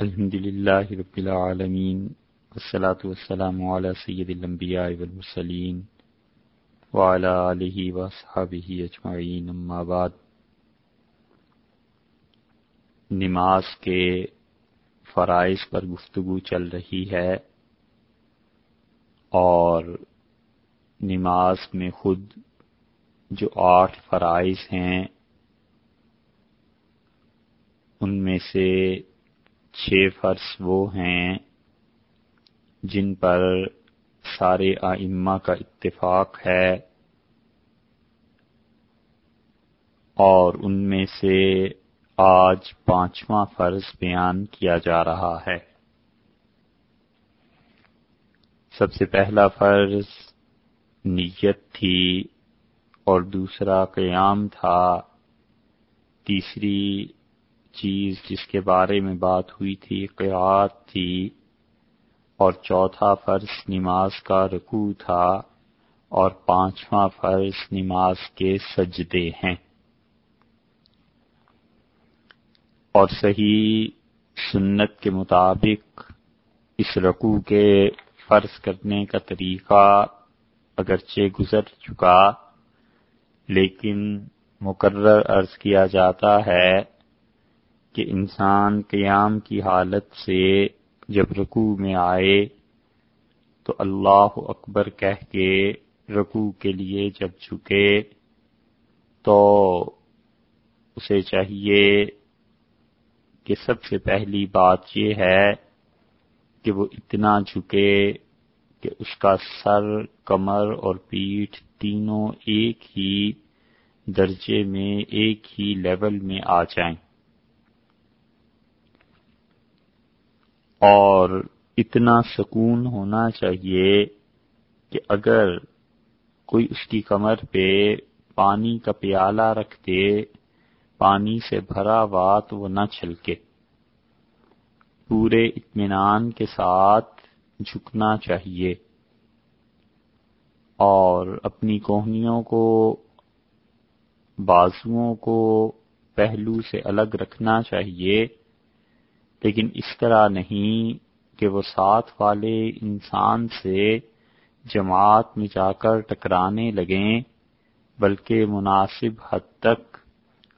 الحمد لله رب العالمين والصلاة والسلام على سيد الأنبياء والمرسلين وعلى آله وصحبه أجمعين. أما بعد، نماز کے فرائض پر گفتگو چل رہی ہے اور نماز میں خود جو آٹھ فرائض ہیں، ان میں سے چھ فرض وہ ہیں جن پر سارے آئمہ کا اتفاق ہے اور ان میں سے آج پانچواں فرض بیان کیا جا رہا ہے۔ سب سے پہلا فرض نیت تھی اور دوسرا قیام تھا۔ تیسری چیز جس کے بارے میں بات ہوئی تھی قیات تھی اور چوتھا فرض نماز کا رکوع تھا اور پانچواں فرض نماز کے سجدے ہیں۔ اور صحیح سنت کے مطابق اس رکوع کے فرض کرنے کا طریقہ اگرچہ گزر چکا، لیکن مقرر عرض کیا جاتا ہے کہ انسان قیام کی حالت سے جب رکوع میں آئے تو اللہ اکبر کہہ کے رکوع کے لیے جب جھکے تو اسے چاہیے کہ سب سے پہلی بات یہ ہے کہ وہ اتنا جھکے کہ اس کا سر، کمر اور پیٹھ تینوں ایک ہی درجے میں، ایک ہی لیول میں آ جائیں۔ اور اتنا سکون ہونا چاہیے کہ اگر کوئی اس کی کمر پہ پانی کا پیالہ رکھ دے، پانی سے بھرا ہوا تو وہ نہ چھلکے۔ پورے اطمینان کے ساتھ جھکنا چاہیے۔ اور اپنی کوہنیوں کو، بازوؤں کو پہلو سے الگ رکھنا چاہیے۔ لیکن اس طرح نہیں کہ وہ ساتھ والے انسان سے جماعت میں جا کر ٹکرانے لگیں، بلکہ مناسب حد تک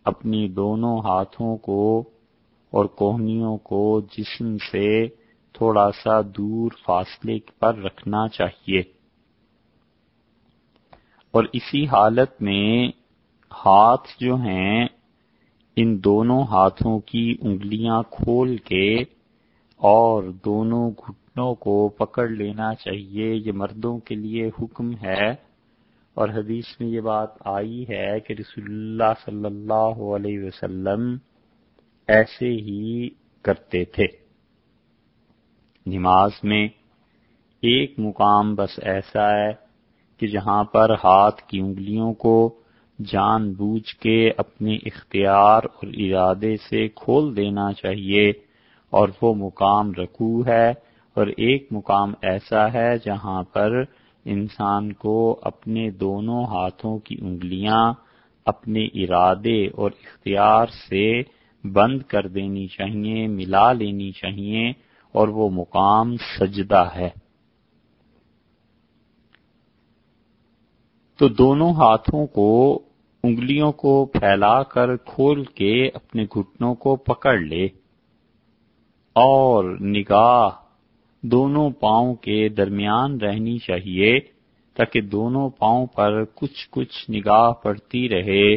اپنی دونوں ہاتھوں کو اور کوہنیوں کو جسم سے تھوڑا سا دور فاصلے پر رکھنا چاہیے۔ اور اسی حالت میں ہاتھ جو ہیں ان دونوں ہاتھوں کی انگلیاں کھول کے اور دونوں گھٹنوں کو پکڑ لینا چاہیے۔ یہ مردوں کے لیے حکم ہے۔ اور حدیث میں یہ بات آئی ہے کہ رسول اللہ صلی اللہ علیہ وسلم ایسے ہی کرتے تھے۔ نماز میں ایک مقام بس ایسا ہے کہ جہاں پر ہاتھ کی انگلیوں کو جان بوجھ کے اپنے اختیار اور ارادے سے کھول دینا چاہیے اور وہ مقام رکوع ہے اور ایک مقام ایسا ہے جہاں پر انسان کو اپنے دونوں ہاتھوں کی انگلیاں اپنے ارادے اور اختیار سے بند کر دینی چاہیے، ملا لینی چاہیے اور وہ مقام سجدہ ہے۔ تو دونوں ہاتھوں کو انگلیوں کو پھیلا کر کھول کے اپنے گھٹنوں کو پکڑ لے اور نگاہ دونوں پاؤں کے درمیان رہنی چاہیے تاکہ دونوں پاؤں پر کچھ کچھ نگاہ پڑتی رہے۔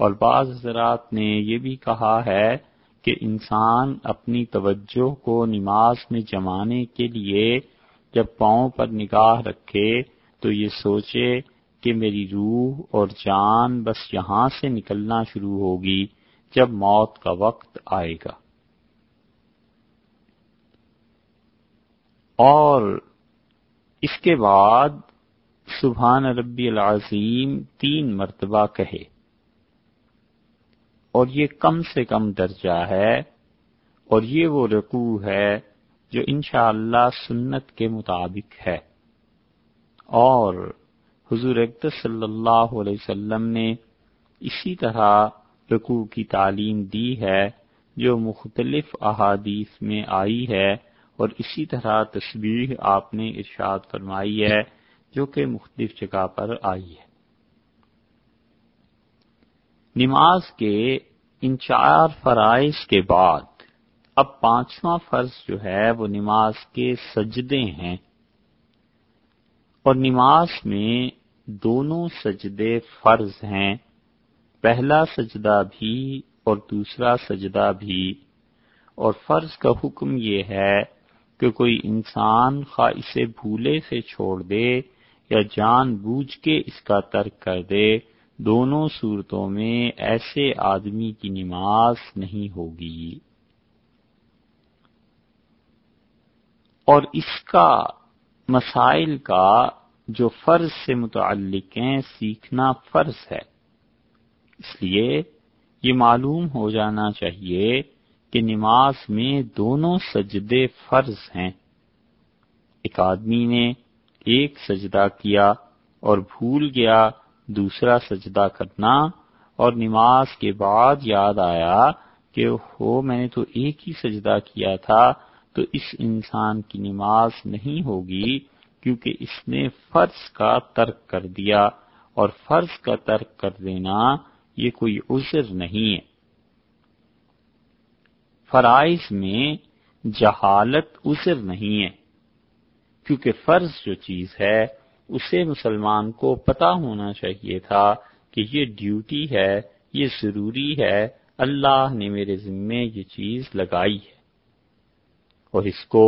اور بعض حضرات نے یہ بھی کہا ہے کہ انسان اپنی توجہ کو نماز میں جمانے کے لیے جب پاؤں پر نگاہ رکھے تو یہ سوچے کہ میری روح اور جان بس یہاں سے نکلنا شروع ہوگی جب موت کا وقت آئے گا۔ اور اس کے بعد سبحان ربی العظیم تین مرتبہ کہے۔ اور یہ کم سے کم درجہ ہے اور یہ وہ رکوع ہے جو انشاءاللہ اللہ سنت کے مطابق ہے۔ اور حضور اقدس صلی اللہ علیہ وسلم نے اسی طرح رکوع کی تعلیم دی ہے جو مختلف احادیث میں آئی ہے اور اسی طرح تصویر آپ نے ارشاد فرمائی ہے جو کہ مختلف جگہ پر آئی ہے۔ نماز کے ان چار فرائض کے بعد اب پانچواں فرض جو ہے وہ نماز کے سجدے ہیں۔ اور نماز میں دونوں سجدے فرض ہیں۔ پہلا سجدہ بھی اور دوسرا سجدہ بھی۔ اور فرض کا حکم یہ ہے کہ کوئی انسان خواہ اسے بھولے سے چھوڑ دے یا جان بوجھ کے اس کا ترک کر دے، دونوں صورتوں میں ایسے آدمی کی نماز نہیں ہوگی۔ اور اس کا مسائل کا جو فرض سے متعلق ہیں، سیکھنا فرض ہے۔ اس لیے یہ معلوم ہو جانا چاہیے کہ نماز میں دونوں سجدے فرض ہیں۔ ایک آدمی نے ایک سجدہ کیا اور بھول گیا دوسرا سجدہ کرنا اور نماز کے بعد یاد آیا کہ ہو میں نے تو ایک ہی سجدہ کیا تھا تو اس انسان کی نماز نہیں ہوگی کیونکہ اس نے فرض کا ترک کر دیا اور فرض کا ترک کر دینا یہ کوئی عذر نہیں ہے۔ فرائض میں جہالت عذر نہیں ہے، کیونکہ فرض جو چیز ہے، اسے مسلمان کو پتا ہونا چاہیے تھا کہ یہ ڈیوٹی ہے، یہ ضروری ہے، اللہ نے میرے ذمے یہ چیز لگائی ہے۔ اور اس کو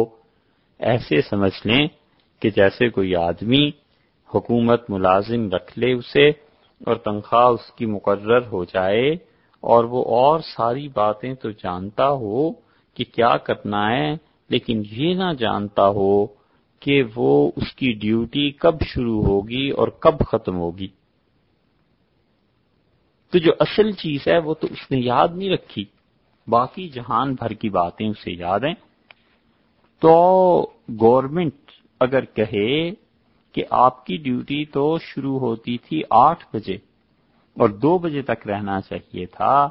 ایسے سمجھ لیں کہ جیسے کوئی آدمی حکومت ملازم رکھ لے اسے اور تنخواہ اس کی مقرر ہو جائے اور وہ اور ساری باتیں تو جانتا ہو کہ کیا کرنا ہے، لیکن یہ نہ جانتا ہو کہ وہ اس کی ڈیوٹی کب شروع ہوگی اور کب ختم ہوگی۔ تو جو اصل چیز ہے وہ تو اس نے یاد نہیں رکھی، باقی جہان بھر کی باتیں اسے یاد ہیں۔ تو گورنمنٹ اگر کہے کہ آپ کی ڈیوٹی تو شروع ہوتی تھی آٹھ بجے اور دو بجے تک رہنا چاہیے تھا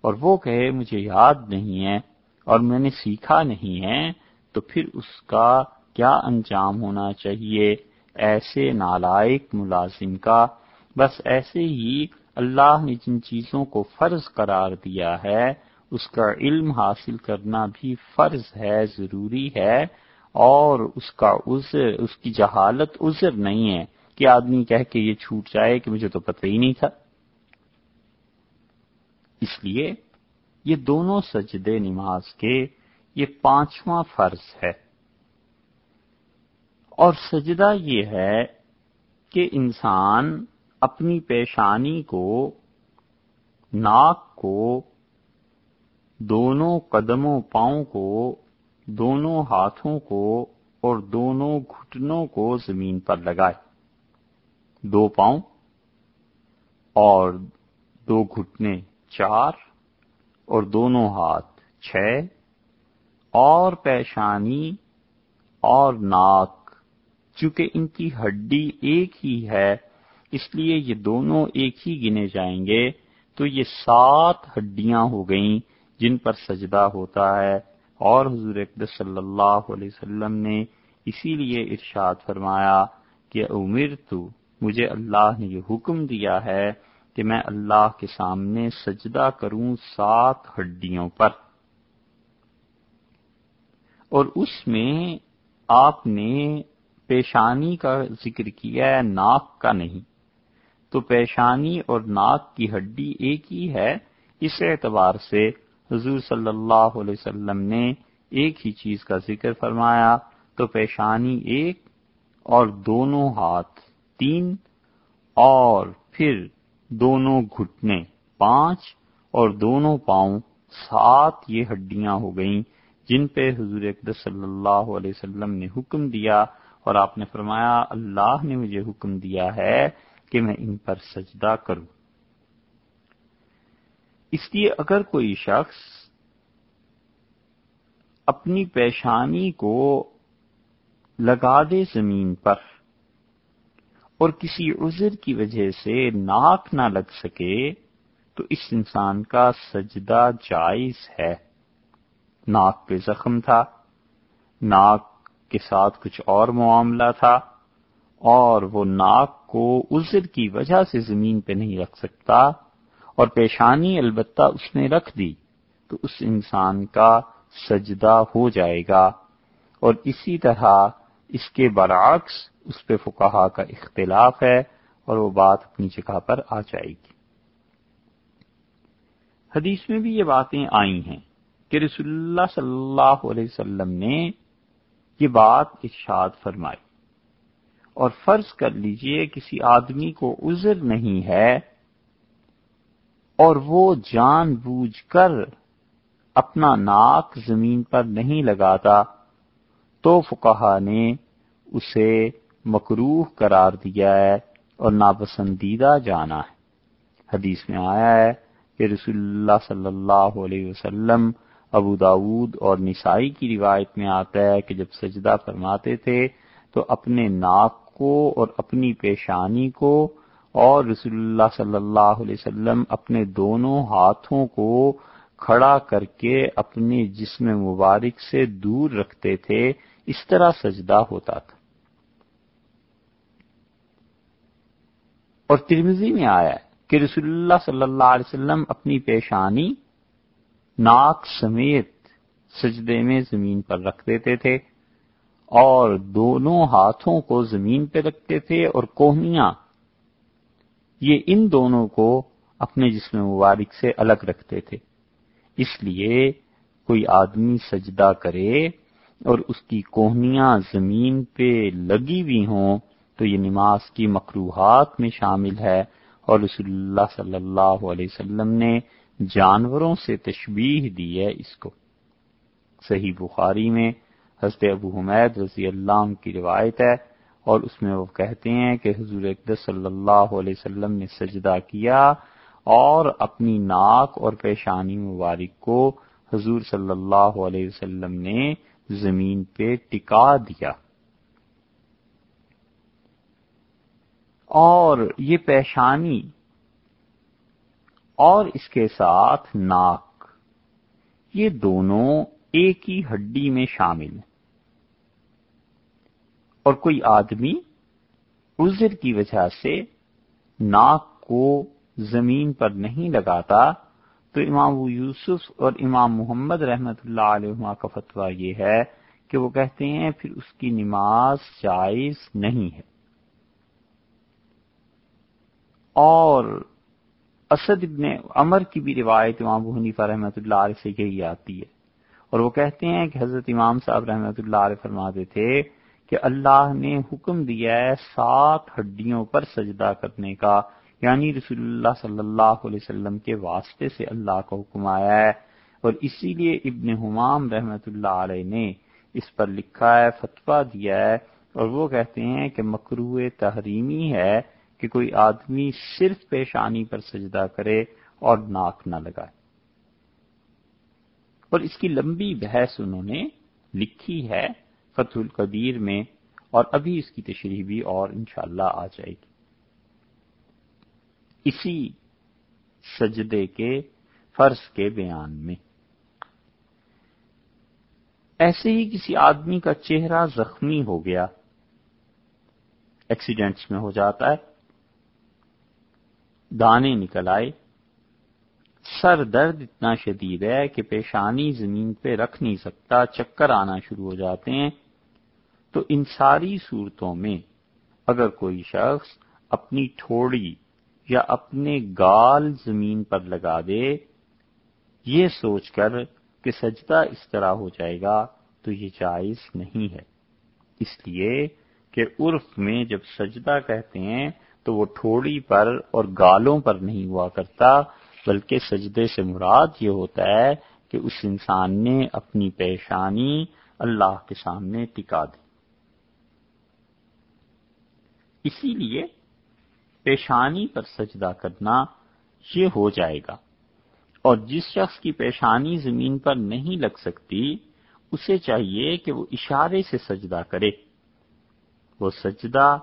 اور وہ کہے مجھے یاد نہیں ہے اور میں نے سیکھا نہیں ہے تو پھر اس کا کیا انجام ہونا چاہیے؟ ایسے نالائق ملازم کا۔ بس ایسے ہی اللہ نے جن چیزوں کو فرض قرار دیا ہے اس کا علم حاصل کرنا بھی فرض ہے، ضروری ہے، اور اس کا عذر، اس کی جہالت عذر نہیں ہے کہ آدمی کہہ کے یہ چھوٹ جائے کہ مجھے تو پتہ ہی نہیں تھا۔ اس لیے یہ دونوں سجدے نماز کے یہ پانچواں فرض ہے۔ اور سجدہ یہ ہے کہ انسان اپنی پیشانی کو، ناک کو دونوں قدموں پاؤں کو، دونوں ہاتھوں کو اور دونوں گھٹنوں کو زمین پر لگائے۔ دو پاؤں اور دو گھٹنے چار اور دونوں ہاتھ چھ اور پیشانی اور ناک۔ چونکہ ان کی ہڈی ایک ہی ہے، اس لیے یہ دونوں ایک ہی گنے جائیں گے، تو یہ سات ہڈیاں ہو گئیں۔ جن پر سجدہ ہوتا ہے۔ اور حضور اقدس صلی اللہ علیہ وسلم نے اسی لیے ارشاد فرمایا کہ عمر تو مجھے اللہ نے یہ حکم دیا ہے کہ میں اللہ کے سامنے سجدہ کروں سات ہڈیوں پر۔ اور اس میں آپ نے پیشانی کا ذکر کیا ہے، ناک کا نہیں۔ تو پیشانی اور ناک کی ہڈی ایک ہی ہے، اس اعتبار سے حضور صلی اللہ علیہ وسلم نے ایک ہی چیز کا ذکر فرمایا، تو پیشانی ایک اور دونوں ہاتھ تین اور پھر دونوں گھٹنے پانچ اور دونوں پاؤں سات یہ ہڈیاں ہو گئیں، جن پہ حضور اقدس صلی اللہ علیہ وسلم نے حکم دیا اور آپ نے فرمایا، اللہ نے مجھے حکم دیا ہے کہ میں ان پر سجدہ کروں۔ اس لیے اگر کوئی شخص اپنی پیشانی کو لگا دے زمین پر اور کسی عذر کی وجہ سے ناک نہ لگ سکے، تو اس انسان کا سجدہ جائز ہے۔ ناک پہ زخم تھا، ناک کے ساتھ کچھ اور معاملہ تھا اور وہ ناک کو عذر کی وجہ سے زمین پہ نہیں رکھ سکتا۔ اور پیشانی البتہ اس نے رکھ دی تو اس انسان کا سجدہ ہو جائے گا اور اسی طرح اس کے برعکس اس پہ فکاہا کا اختلاف ہے اور وہ بات اپنی جگہ پر آ جائے گی۔ حدیث میں بھی یہ باتیں آئی ہیں کہ رسول اللہ صلی اللہ علیہ وسلم نے یہ بات ارشاد فرمائی اور فرض کر لیجیے کسی آدمی کو عذر نہیں ہے اور وہ جان بوجھ کر اپنا ناک زمین پر نہیں لگاتا، تو فکہ نے اسے مکروح قرار دیا ہے اور ناپسندیدہ جانا ہے۔ حدیث میں آیا ہے کہ رسول اللہ صلی اللہ علیہ وسلم ابو داود اور نسائی کی روایت میں آتا ہے کہ جب سجدہ فرماتے تھے تو اپنے ناک کو اور اپنی پیشانی کو اور رسول اللہ صلی اللہ علیہ وسلم اپنے دونوں ہاتھوں کو کھڑا کر کے اپنے جسم مبارک سے دور رکھتے تھے، اس طرح سجدہ ہوتا تھا۔ اور ترمزی میں آیا ہے کہ رسول اللہ صلی اللہ علیہ وسلم اپنی پیشانی ناک سمیت سجدے میں زمین پر رکھ دیتے تھے اور دونوں ہاتھوں کو زمین پہ رکھتے تھے اور کوہنیاں یہ ان دونوں کو اپنے جسم مبارک سے الگ رکھتے تھے۔ اس لیے کوئی آدمی سجدہ کرے اور اس کی کوہنیاں زمین پہ لگی ہوئی ہوں تو یہ نماز کی مقروحات میں شامل ہے۔ اور رسول اللہ صلی اللہ علیہ وسلم نے جانوروں سے تشبیح دی ہے اس کو۔ صحیح بخاری میں حضرت ابو حمید رضی اللہ عنہ کی روایت ہے اور اس میں وہ کہتے ہیں کہ حضور اقدس صلی اللہ علیہ وسلم نے سجدہ کیا اور اپنی ناک اور پیشانی مبارک کو حضور صلی اللہ علیہ وسلم نے زمین پہ ٹکا دیا۔ اور یہ پیشانی اور اس کے ساتھ ناک، یہ دونوں ایک ہی ہڈی میں شامل ہیں۔ اور کوئی آدمی عذر کی وجہ سے ناک کو زمین پر نہیں لگاتا، تو امام یوسف اور امام محمد رحمت اللہ علیہ کا فتویٰ یہ ہے کہ وہ کہتے ہیں پھر اس کی نماز جائز نہیں ہے۔ اور اسد ابن عمر کی بھی روایت امام حنیفہ رحمۃ اللہ علیہ سے یہی آتی ہے۔ اور وہ کہتے ہیں کہ حضرت امام صاحب رحمۃ اللہ علیہ فرماتے تھے کہ اللہ نے حکم دیا ہے سات ہڈیوں پر سجدہ کرنے کا۔ یعنی رسول اللہ صلی اللہ علیہ وسلم کے واسطے سے اللہ کا حکم آیا ہے۔ اور اسی لیے ابن حمام رحمت اللہ علیہ نے اس پر لکھا ہے، فتویٰ دیا ہے۔ اور وہ کہتے ہیں کہ مکرو تحریمی ہے کہ کوئی آدمی صرف پیشانی پر سجدہ کرے اور ناک نہ لگائے۔ اور اس کی لمبی بحث انہوں نے لکھی ہے فتح القدیر میں اور ابھی اس کی تشریح بھی اور انشاءاللہ آ جائے گی۔ اسی سجدے کے فرض کے بیان میں۔ ایسے ہی کسی آدمی کا چہرہ زخمی ہو گیا ایکسیڈنٹس میں ہو جاتا ہے، دانے نکل آئے، سر درد اتنا شدید ہے کہ پیشانی زمین پہ رکھ نہیں سکتا، چکر آنا شروع ہو جاتے ہیں۔ تو ان ساری صورتوں میں اگر کوئی شخص اپنی ٹھوڑی یا اپنے گال زمین پر لگا دے، یہ سوچ کر کہ سجدہ اس طرح ہو جائے گا تو یہ جائز نہیں ہے۔ اس لیے کہ عرف میں جب سجدہ کہتے ہیں تو وہ ٹھوڑی پر اور گالوں پر نہیں ہوا کرتا، بلکہ سجدے سے مراد یہ ہوتا ہے کہ اس انسان نے اپنی پیشانی اللہ کے سامنے ٹکا دی۔ اسی لیے پیشانی پر سجدہ کرنا یہ ہو جائے گا۔ اور جس شخص کی پیشانی زمین پر نہیں لگ سکتی، اسے چاہیے کہ وہ اشارے سے سجدہ کرے۔ وہ سجدہ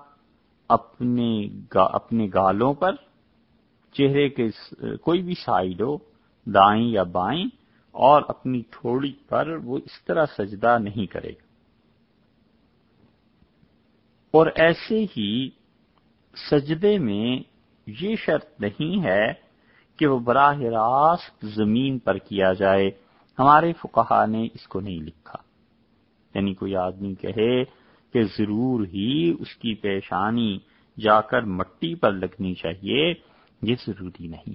اپنے گا، اپنے گالوں پر، چہرے کے کوئی بھی سائڈ ہو، دائیں یا بائیں، اور اپنی تھوڑی پر وہ اس طرح سجدہ نہیں کرے گا۔ اور ایسے ہی سجدے میں یہ شرط نہیں ہے کہ وہ براہ راست زمین پر کیا جائے۔ ہمارے فقہا نے اس کو نہیں لکھا۔ یعنی کوئی آدمی کہے کہ ضرور ہی اس کی پیشانی جا کر مٹی پر لگنی چاہیے، یہ ضروری نہیں۔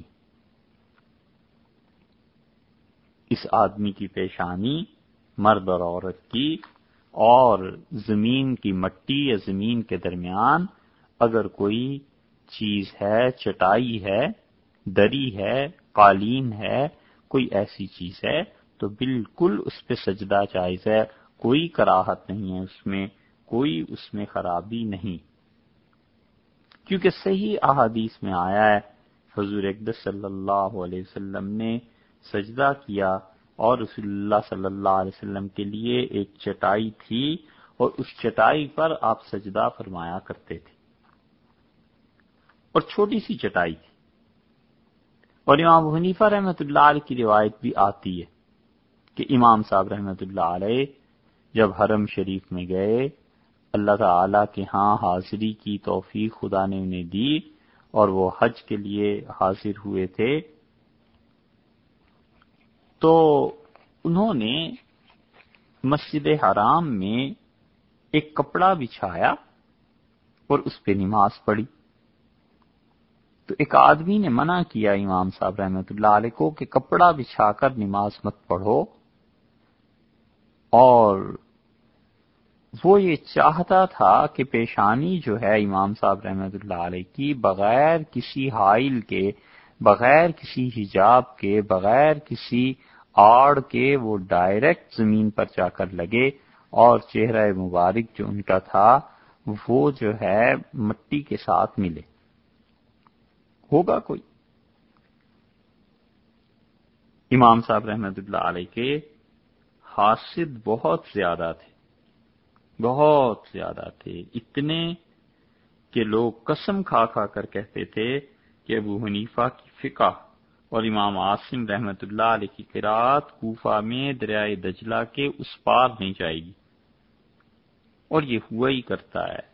اس آدمی کی پیشانی مرد اور عورت کی اور زمین کی مٹی یا زمین کے درمیان اگر کوئی چیز ہے، چٹائی ہے، دری ہے، قالین ہے، کوئی ایسی چیز ہے، تو بالکل اس پہ سجدہ جائز ہے، کوئی کراہت نہیں ہے اس میں، کوئی اس میں خرابی نہیں۔ کیونکہ صحیح احادیث میں آیا ہے، حضور اقدس صلی اللہ علیہ وسلم نے سجدہ کیا اور رسول اللہ صلی اللہ علیہ وسلم کے لیے ایک چٹائی تھی اور اس چٹائی پر آپ سجدہ فرمایا کرتے تھے۔ اور چھوٹی سی چٹائی تھی۔ اور امام حنیفہ رحمت اللہ علیہ کی روایت بھی آتی ہے کہ امام صاحب رحمت اللہ علیہ جب حرم شریف میں گئے، اللہ تعالی کے ہاں حاضری کی توفیق خدا نے انہیں دی اور وہ حج کے لیے حاضر ہوئے تھے۔ تو انہوں نے مسجد حرام میں ایک کپڑا بچھایا اور اس پہ نماز پڑھی۔ تو ایک آدمی نے منع کیا امام صاحب رحمت اللہ علیہ کو کہ کپڑا بچھا کر نماز مت پڑھو۔ اور وہ یہ چاہتا تھا کہ پیشانی جو ہے امام صاحب رحمت اللہ علیہ کی بغیر کسی حائل کے، بغیر کسی حجاب کے، بغیر کسی آڑ کے وہ ڈائریکٹ زمین پر جا کر لگے۔ اور چہرہ مبارک جو ان کا تھا وہ جو ہے مٹی کے ساتھ ملے۔ ہوگا کوئی؟ امام صاحب رحمت اللہ علیہ کے حاصد بہت زیادہ تھے، بہت زیادہ تھے، اتنے کہ لوگ قسم کھا کھا کر کہتے تھے کہ ابو حنیفہ کی فقہ اور امام عاصم رحمت اللہ علیہ کی قرآت کوفہ میں دریائے دجلہ کے اس پار نہیں جائے گی۔ اور یہ ہوا ہی کرتا ہے،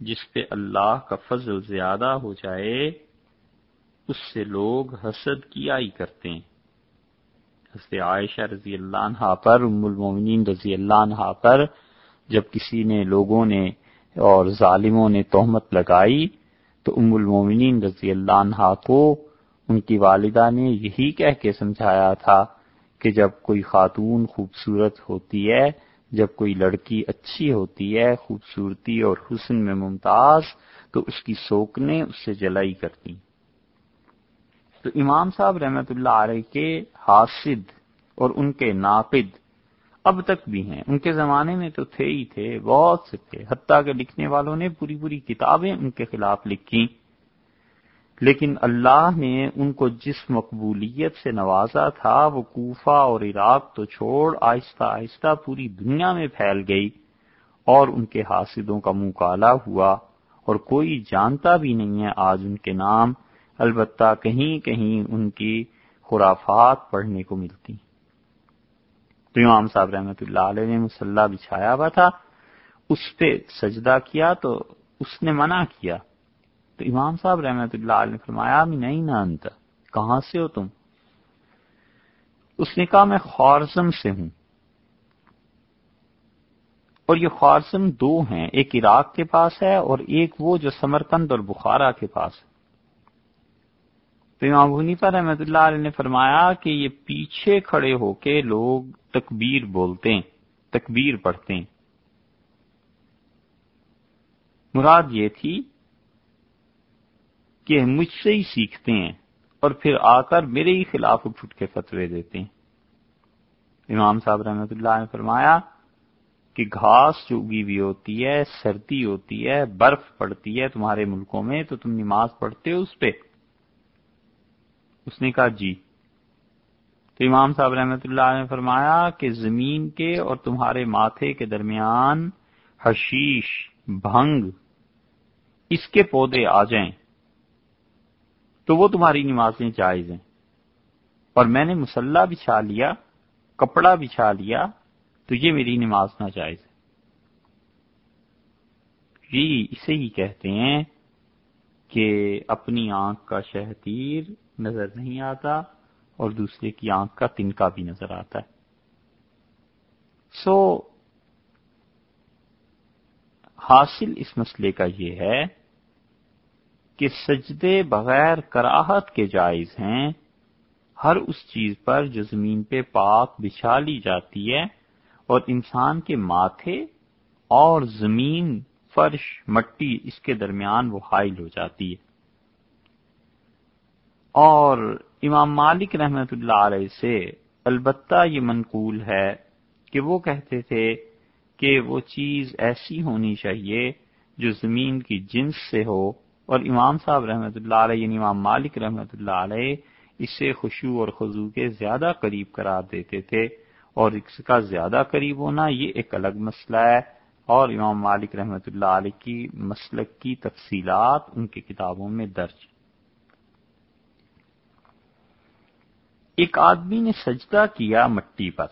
جس پہ اللہ کا فضل زیادہ ہو جائے اس سے لوگ حسد کیا ہی کرتے ہیں۔ حضرت عائشہ رضی اللہ عنہ پر، ام المومنین رضی اللہ عنہ پر جب کسی نے لوگوں نے اور ظالموں نے تہمت لگائی تو ام المومنین رضی اللہ عنہ کو ان کی والدہ نے یہی کہہ کے سمجھایا تھا کہ جب کوئی خاتون خوبصورت ہوتی ہے، جب کوئی لڑکی اچھی ہوتی ہے، خوبصورتی اور حسن میں ممتاز، تو اس کی سوکنے اس سے جلائی کرتی۔ تو امام صاحب رحمت اللہ علیہ کے حاسد اور ان کے ناقد اب تک بھی ہیں۔ ان کے زمانے میں تو تھے ہی تھے، بہت سے تھے۔ حتیٰ کہ لکھنے والوں نے پوری پوری کتابیں ان کے خلاف لکھی۔ لیکن اللہ نے ان کو جس مقبولیت سے نوازا تھا، وہ کوفہ اور عراق تو چھوڑ آہستہ آہستہ پوری دنیا میں پھیل گئی اور ان کے حاسدوں کا منہ کالا ہوا اور کوئی جانتا بھی نہیں ہے آج ان کے نام۔ البتہ کہیں کہیں ان کی خرافات پڑھنے کو ملتی تو امام صاحب رحمت اللہ علیہ نے مسلح بچھایا ہوا تھا، اس پہ سجدہ کیا تو اس نے منع کیا۔ تو امام صاحب رحمت اللہ علیہ نے فرمایا نہیں نہ انت، کہاں سے ہو تم؟ اس نے کہا، میں خوارزم سے ہوں۔ اور یہ خوارزم دو ہیں، ایک عراق کے پاس ہے اور ایک وہ جو سمرکند اور بخارا کے پاس ہے۔ تو امام حنیفہ رحمت اللہ علیہ نے فرمایا کہ یہ پیچھے کھڑے ہو کے لوگ تکبیر بولتے ہیں، تکبیر پڑھتے ہیں۔ مراد یہ تھی کہ مجھ سے ہی سیکھتے ہیں اور پھر آ کر میرے ہی خلاف اٹھ اٹھ کے فتوے دیتے ہیں۔ امام صاحب رحمت اللہ نے فرمایا کہ گھاس جو اگی ہوئی ہوتی ہے، سردی ہوتی ہے، برف پڑتی ہے تمہارے ملکوں میں تو تم نماز پڑھتے ہو اس پہ۔ اس نے کہا جی۔ تو امام صاحب رحمت اللہ نے فرمایا کہ زمین کے اور تمہارے ماتھے کے درمیان حشیش، بھنگ، اس کے پودے آ جائیں۔ تو وہ تمہاری نمازیں جائز ہیں۔ اور میں نے مسلح بچھا لیا، کپڑا بچھا لیا، تو یہ میری نماز ناجائز ہے۔ جی اسے ہی کہتے ہیں کہ اپنی آنکھ کا شہتیر نظر نہیں آتا اور دوسرے کی آنکھ کا تنکا بھی نظر آتا ہے۔ سو حاصل اس مسئلے کا یہ ہے کہ سجدے بغیر کراہت کے جائز ہیں۔ ہر اس چیز پر جو زمین پہ پاک بچھا لی جاتی ہے اور انسان کے ماتھے اور زمین فرش مٹی اس کے درمیان وہ حائل ہو جاتی ہے۔ اور امام مالک رحمت اللہ علیہ سے البتہ یہ منقول ہے کہ وہ کہتے تھے کہ وہ چیز ایسی ہونی چاہیے جو زمین کی جنس سے ہو اور امام صاحب رحمۃ اللہ علیہ یعنی امام مالک رحمۃ اللہ علیہ، اسے خوشو اور خضو کے زیادہ قریب قرار دیتے تھے اور اس کا زیادہ قریب ہونا یہ ایک الگ مسئلہ ہے اور امام مالک رحمۃ اللہ علیہ کی مسلک کی تفصیلات ان کی کتابوں میں درج ایک آدمی نے سجدہ کیا مٹی پر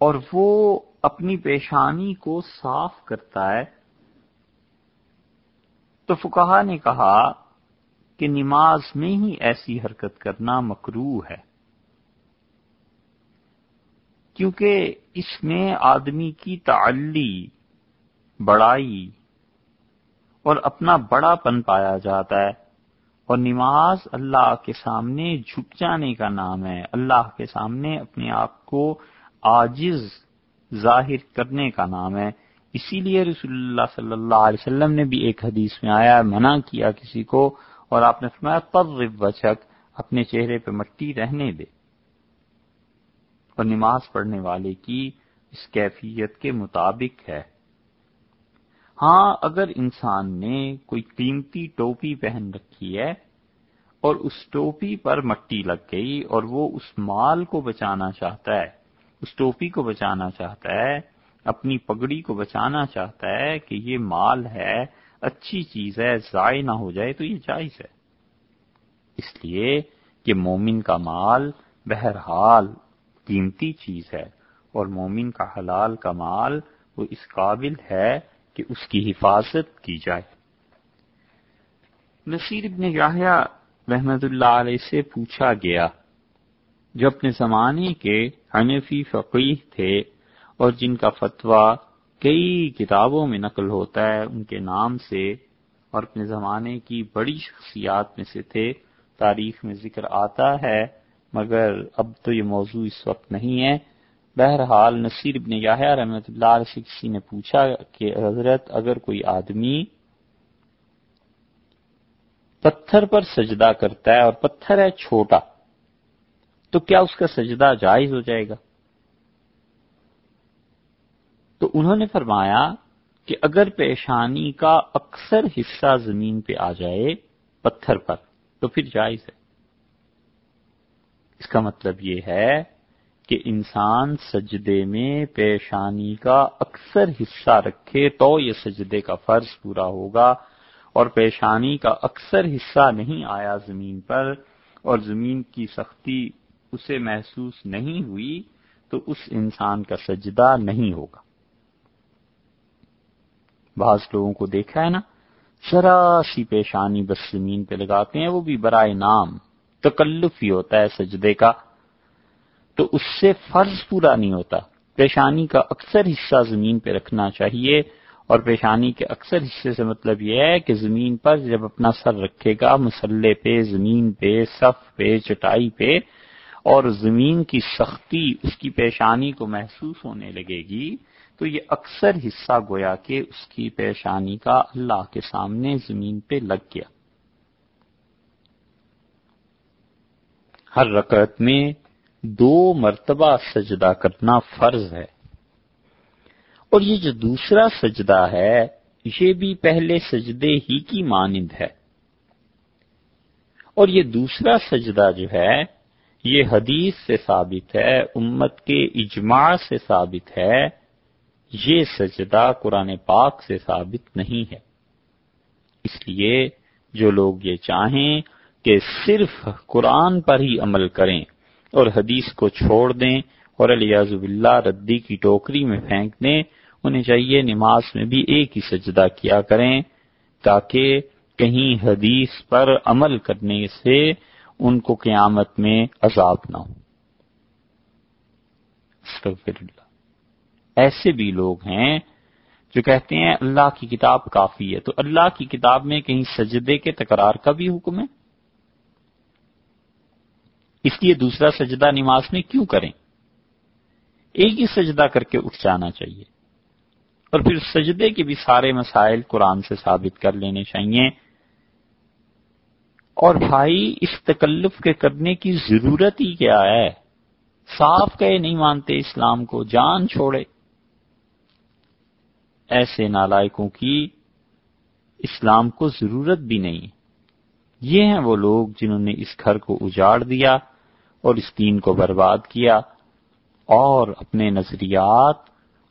اور وہ اپنی پیشانی کو صاف کرتا ہے تو فکہ نے کہا کہ نماز میں ہی ایسی حرکت کرنا مکرو ہے کیونکہ اس میں آدمی کی تعلی بڑائی اور اپنا بڑا پن پایا جاتا ہے اور نماز اللہ کے سامنے جھک جانے کا نام ہے۔ اللہ کے سامنے اپنے آپ کو آجز ظاہر کرنے کا نام ہے۔ اسی لیے رسول اللہ صلی اللہ علیہ وسلم نے بھی ایک حدیث میں آیا منع کیا کسی کو اور آپ نے فرمایا، طرف وچک اپنے چہرے پہ مٹی رہنے دے۔ اور نماز پڑھنے والے کی اس کیفیت کے مطابق ہے۔ ہاں اگر انسان نے کوئی قیمتی ٹوپی پہن رکھی ہے اور اس ٹوپی پر مٹی لگ گئی اور وہ اس مال کو بچانا چاہتا ہے، اس ٹوپی کو بچانا چاہتا ہے، اپنی پگڑی کو بچانا چاہتا ہے کہ یہ مال ہے، اچھی چیز ہے، ضائع نہ ہو جائے تو یہ جائز ہے۔ اس لیے کہ مومن کا مال بہرحال قیمتی چیز ہے اور مومن کا حلال کا مال وہ اس قابل ہے کہ اس کی حفاظت کی جائے۔ نصیر ابن یاہیا رحمت اللہ علیہ سے پوچھا گیا، جو اپنے زمانے کے حنفی فقیح تھے اور جن کا فتویٰ کئی کتابوں میں نقل ہوتا ہے، ان کے نام سے اور اپنے زمانے کی بڑی شخصیات میں سے تھے، تاریخ میں ذکر آتا ہے، مگر اب تو یہ موضوع اس وقت نہیں ہے۔ بہرحال نصیر ابن یاہیا رحمۃ اللہ علیہ سے کسی نے پوچھا کہ حضرت اگر کوئی آدمی پتھر پر سجدہ کرتا ہے اور پتھر ہے چھوٹا، تو کیا اس کا سجدہ جائز ہو جائے گا؟ تو انہوں نے فرمایا کہ اگر پیشانی کا اکثر حصہ زمین پہ آ جائے پتھر پر، تو پھر جائز ہے۔ اس کا مطلب یہ ہے کہ انسان سجدے میں پیشانی کا اکثر حصہ رکھے تو یہ سجدے کا فرض پورا ہوگا اور پیشانی کا اکثر حصہ نہیں آیا زمین پر اور زمین کی سختی اسے محسوس نہیں ہوئی تو اس انسان کا سجدہ نہیں ہوگا۔ بعض لوگوں کو دیکھا ہے نا، ذرا سی پیشانی بس زمین پہ لگاتے ہیں، وہ بھی برائے نام تکلف ہی ہوتا ہے سجدے کا۔ تو اس سے فرض پورا نہیں ہوتا۔ پیشانی کا اکثر حصہ زمین پہ رکھنا چاہیے اور پیشانی کے اکثر حصے سے مطلب یہ ہے کہ زمین پر جب اپنا سر رکھے گا، مسلح پہ، زمین پہ، صف پہ، چٹائی پہ، اور زمین کی سختی اس کی پیشانی کو محسوس ہونے لگے گی، تو یہ اکثر حصہ گویا کہ اس کی پیشانی کا اللہ کے سامنے زمین پہ لگ گیا۔ ہر رکعت میں دو مرتبہ سجدہ کرنا فرض ہے۔ اور یہ جو دوسرا سجدہ ہے، یہ بھی پہلے سجدے ہی کی مانند ہے۔ اور یہ دوسرا سجدہ جو ہے، یہ حدیث سے ثابت ہے، امت کے اجماع سے ثابت ہے۔ یہ سجدہ قرآن پاک سے ثابت نہیں ہے۔ اس لیے جو لوگ یہ چاہیں کہ صرف قرآن پر ہی عمل کریں اور حدیث کو چھوڑ دیں اور الیاز باللہ ردی کی ٹوکری میں پھینک دیں، انہیں چاہیے نماز میں بھی ایک ہی سجدہ کیا کریں تاکہ کہیں حدیث پر عمل کرنے سے ان کو قیامت میں عذاب نہ ہو۔ ایسے بھی لوگ ہیں جو کہتے ہیں اللہ کی کتاب کافی ہے، تو اللہ کی کتاب میں کہیں سجدے کے تکرار کا بھی حکم ہے؟ اس لیے دوسرا سجدہ نماز میں کیوں کریں؟ ایک ہی سجدہ کر کے اٹھ جانا چاہیے۔ اور پھر سجدے کے بھی سارے مسائل قرآن سے ثابت کر لینے چاہیے۔ اور بھائی، اس تکلف کے کرنے کی ضرورت ہی کیا ہے؟ صاف کہے نہیں مانتے اسلام کو، جان چھوڑے۔ ایسے نالائکوں کی اسلام کو ضرورت بھی نہیں۔ یہ ہیں وہ لوگ جنہوں نے اس گھر کو اجاڑ دیا۔ اور اس دین کو برباد کیا اور اپنے نظریات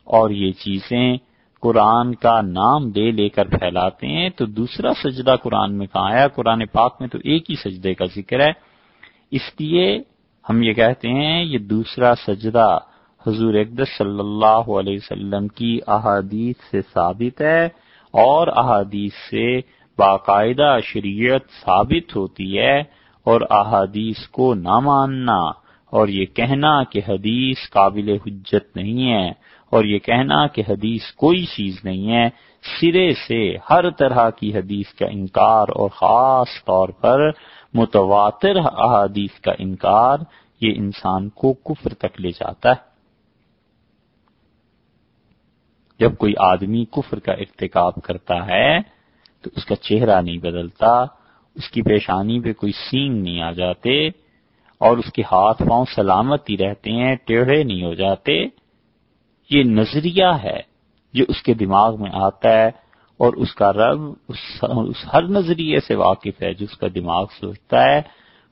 اور یہ چیزیں قرآن کا نام دے لے کر پھیلاتے ہیں، تو دوسرا سجدہ قرآن میں کہاں آیا قرآن پاک میں تو ایک ہی سجدے کا ذکر ہے۔ اس لیے ہم یہ کہتے ہیں، یہ دوسرا سجدہ حضور اقدس صلی اللہ علیہ وسلم کی احادیث سے ثابت ہے اور احادیث سے باقاعدہ شریعت ثابت ہوتی ہے۔ اور احادیث کو نہ ماننا اور یہ کہنا کہ حدیث قابل حجت نہیں ہے اور یہ کہنا کہ حدیث کوئی چیز نہیں ہے، سرے سے ہر طرح کی حدیث کا انکار اور خاص طور پر متواتر احادیث کا انکار یہ انسان کو کفر تک لے جاتا ہے۔ جب کوئی آدمی کفر کا ارتکاب کرتا ہے تو اس کا چہرہ نہیں بدلتا اس کی پیشانی پہ کوئی سینگ نہیں آ جاتے اور اس کے ہاتھ پاؤں سلامت ہی رہتے ہیں، ٹیڑھے نہیں ہو جاتے۔ یہ نظریہ ہے جو اس کے دماغ میں آتا ہے اور اس کا رب اس اس ہر نظریے سے واقف ہے، جو اس کا دماغ سوچتا ہے۔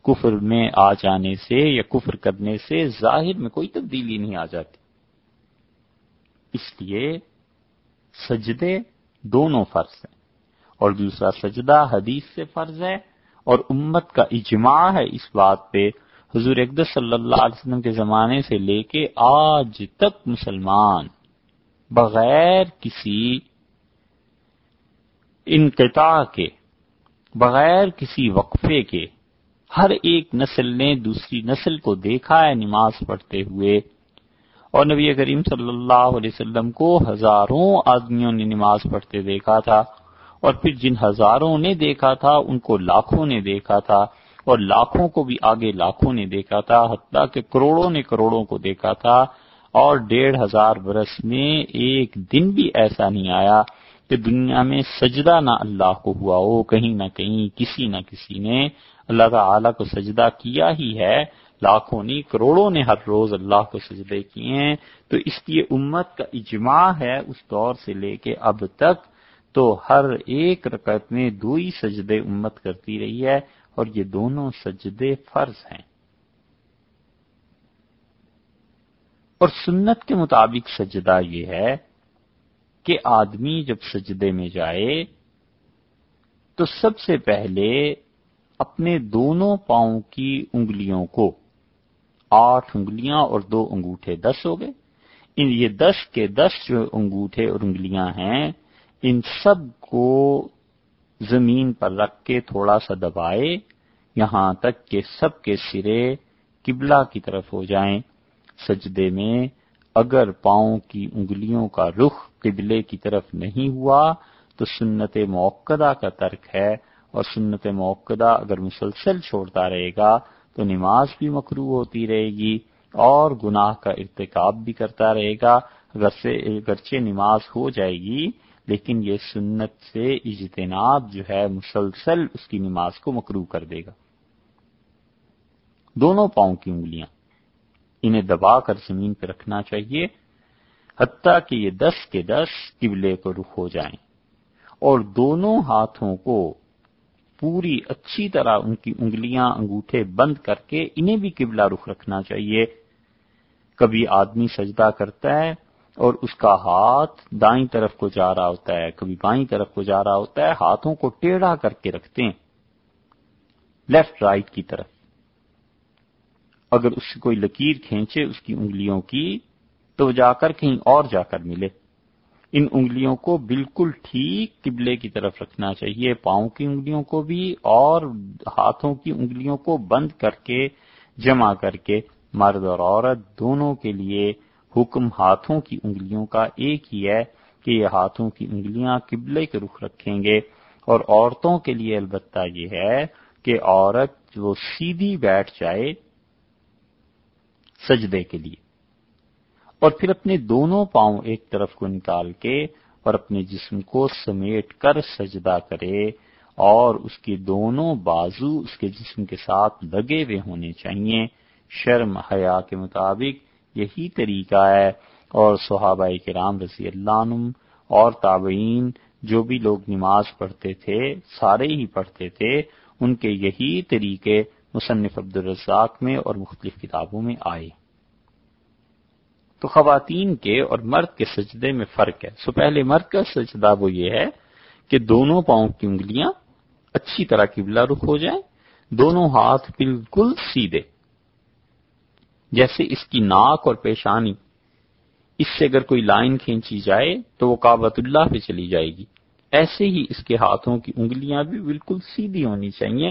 کفر میں آ جانے سے یا کفر کرنے سے ظاہر میں کوئی تبدیلی نہیں آ جاتی۔ اس لیے سجدے دونوں فرض ہیں۔ اور دوسرا سجدہ حدیث سے فرض ہے اور امت کا اجماع ہے اس بات پہ حضور اقدس صلی اللہ علیہ وسلم کے زمانے سے لے کے آج تک مسلمان بغیر کسی انقطاع کے، بغیر کسی وقفے کے ہر ایک نسل نے دوسری نسل کو دیکھا ہے نماز پڑھتے ہوئے۔ اور نبی کریم صلی اللہ علیہ وسلم کو ہزاروں آدمیوں نے نماز پڑھتے دیکھا تھا۔ اور پھر جن ہزاروں نے دیکھا تھا، ان کو لاکھوں نے دیکھا تھا اور لاکھوں کو بھی آگے لاکھوں نے دیکھا تھا، حتیٰ کہ کروڑوں نے کروڑوں کو دیکھا تھا اور ڈیڑھ ہزار برس میں ایک دن بھی ایسا نہیں آیا کہ دنیا میں سجدہ نہ اللہ کو ہوا ہو، کہیں نہ کہیں کسی نہ کسی نے۔ اللہ تعالی کو سجدہ کیا ہی ہے۔ لاکھوں نہیں، کروڑوں نے ہر روز اللہ کو سجدے کیے ہیں۔ تو اس لیے امت کا اجماع ہے اس دور سے لے کے اب تک تو ہر ایک رکعت میں دو ہی سجدے امت کرتی رہی ہے اور یہ دونوں سجدے فرض ہیں۔ اور سنت کے مطابق سجدہ یہ ہے کہ آدمی جب سجدے میں جائے تو سب سے پہلے اپنے دونوں پاؤں کی انگلیوں کو آٹھ انگلیاں اور دو انگوٹھے دس ہو گئے۔ ان یہ دس کے دس جو انگوٹھے اور انگلیاں ہیں ان سب کو زمین پر رکھ کے تھوڑا سا دبائے، یہاں تک کہ سب کے سرے قبلہ کی طرف ہو جائیں۔ سجدے میں اگر پاؤں کی انگلیوں کا رخ قبلے کی طرف نہیں ہوا، تو سنت موقع کا ترک ہے۔ اور سنت موقع اگر مسلسل چھوڑتا رہے گا، تو نماز بھی مکرو ہوتی رہے گی اور گناہ کا ارتکاب بھی کرتا رہے گا۔ اگرچہ نماز ہو جائے گی لیکن یہ سنت سے اجتناب جو ہے مسلسل اس کی نماز کو مکرو کر دے گا۔ دونوں پاؤں کی انگلیاں۔ انہیں دبا کر زمین پہ رکھنا چاہیے، حتیٰ کہ یہ دس کے دس قبلے کو رخ ہو جائیں۔ اور دونوں ہاتھوں کو پوری اچھی طرح ان کی انگلیاں انگوٹھے بند کر کے انہیں بھی قبلہ رخ رکھنا چاہیے۔ کبھی آدمی سجدہ کرتا ہے اور اس کا ہاتھ دائیں طرف کو جا رہا ہوتا ہے، کبھی بائیں طرف کو جا رہا ہوتا ہے، ہاتھوں کو ٹیڑھا کر کے رکھتے ہیں۔ لیفٹ رائٹ کی طرف۔ اگر اس سے کوئی لکیر کھینچے اس کی انگلیوں کی، تو جا کر کہیں اور جا کر ملے۔ ان انگلیوں کو بالکل ٹھیک قبلے کی طرف رکھنا چاہیے، پاؤں کی انگلیوں کو بھی اور ہاتھوں کی انگلیوں کو بند کر کے، جمع کر کے۔ مرد اور عورت دونوں کے لیے حکم ہاتھوں کی انگلیوں کا ایک ہی ہے کہ یہ ہاتھوں کی انگلیاں قبلے کے رخ رکھیں گے اور عورتوں کے لیے البتہ یہ ہے کہ عورت وہ سیدھی بیٹھ جائے سجدے کے لیے اور پھر اپنے دونوں پاؤں ایک طرف کو نکال کے اور اپنے جسم کو سمیٹ کر سجدہ کرے اور اس کے دونوں بازو اس کے جسم کے ساتھ لگے ہوئے ہونے چاہیے۔ شرم حیا کے مطابق یہی طریقہ ہے۔ اور صحابہ کرام رضی اللہ عنہ اور تابعین جو بھی لوگ نماز پڑھتے تھے، سارے ہی پڑھتے تھے، ان کے یہی طریقے مصنف عبد الرزاق میں اور مختلف کتابوں میں آئے۔ تو خواتین کے اور مرد کے سجدے میں فرق ہے۔ سو پہلے مرد کا سجدہ وہ یہ ہے کہ دونوں پاؤں کی انگلیاں اچھی طرح قبلہ رخ ہو جائیں، دونوں ہاتھ بالکل سیدھے۔ جیسے اس کی ناک اور پیشانی۔ اس سے اگر کوئی لائن کھینچی جائے تو وہ کابت اللہ پہ چلی جائے گی۔ ایسے ہی اس کے ہاتھوں کی انگلیاں بھی بالکل سیدھی ہونی چاہیے۔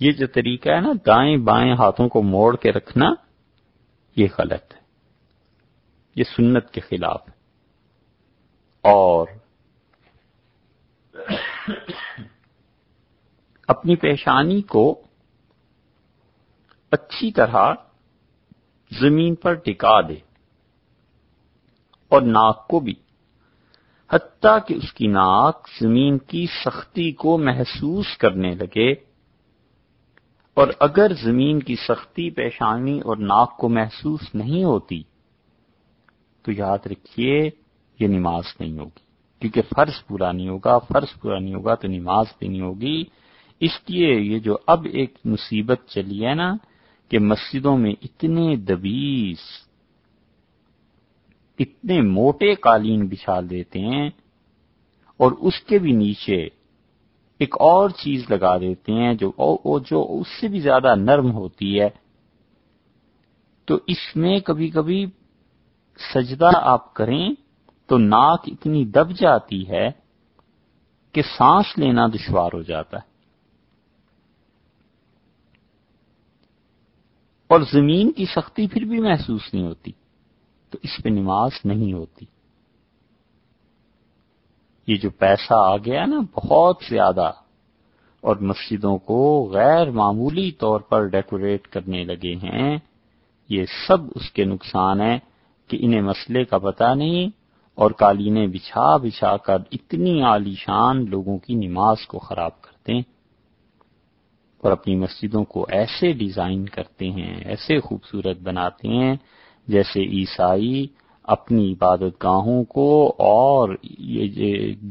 یہ جو طریقہ ہے نا، دائیں بائیں ہاتھوں کو موڑ کے رکھنا، یہ غلط ہے۔ یہ سنت کے خلاف ہے۔ اور اپنی پیشانی کو اچھی طرح زمین پر ٹکا دے اور ناک کو بھی، حتیٰ کہ اس کی ناک زمین کی سختی کو محسوس کرنے لگے۔ اور اگر زمین کی سختی پیشانی اور ناک کو محسوس نہیں ہوتی، تو یاد رکھیے یہ نماز نہیں ہوگی۔ کیونکہ فرض پورا نہیں ہوگا، فرض پورا نہیں ہوگا تو نماز بھی نہیں ہوگی۔ اس لیے یہ جو اب ایک مصیبت چلی ہے نا کہ مسجدوں میں اتنے دبیس، اتنے موٹے قالین بچھا دیتے ہیں اور اس کے بھی نیچے ایک اور چیز لگا دیتے ہیں جو جو اس سے بھی زیادہ نرم ہوتی ہے۔ تو اس میں کبھی کبھی سجدہ آپ کریں تو ناک اتنی دب جاتی ہے کہ سانس لینا دشوار ہو جاتا ہے۔ اور زمین کی سختی پھر بھی محسوس نہیں ہوتی، تو اس پہ نماز نہیں ہوتی۔ یہ جو پیسہ آ گیا نا، بہت زیادہ، اور مسجدوں کو غیر معمولی طور پر ڈیکوریٹ کرنے لگے ہیں، یہ سب اس کے نقصان ہیں کہ انہیں مسئلے کا پتہ نہیں، اور کالینیں بچھا بچھا کر اتنی عالی شان لوگوں کی نماز کو خراب کرتے ہیں۔ اور اپنی مسجدوں کو ایسے ڈیزائن کرتے ہیں، ایسے خوبصورت بناتے ہیں جیسے عیسائی اپنی عبادت گاہوں کو اور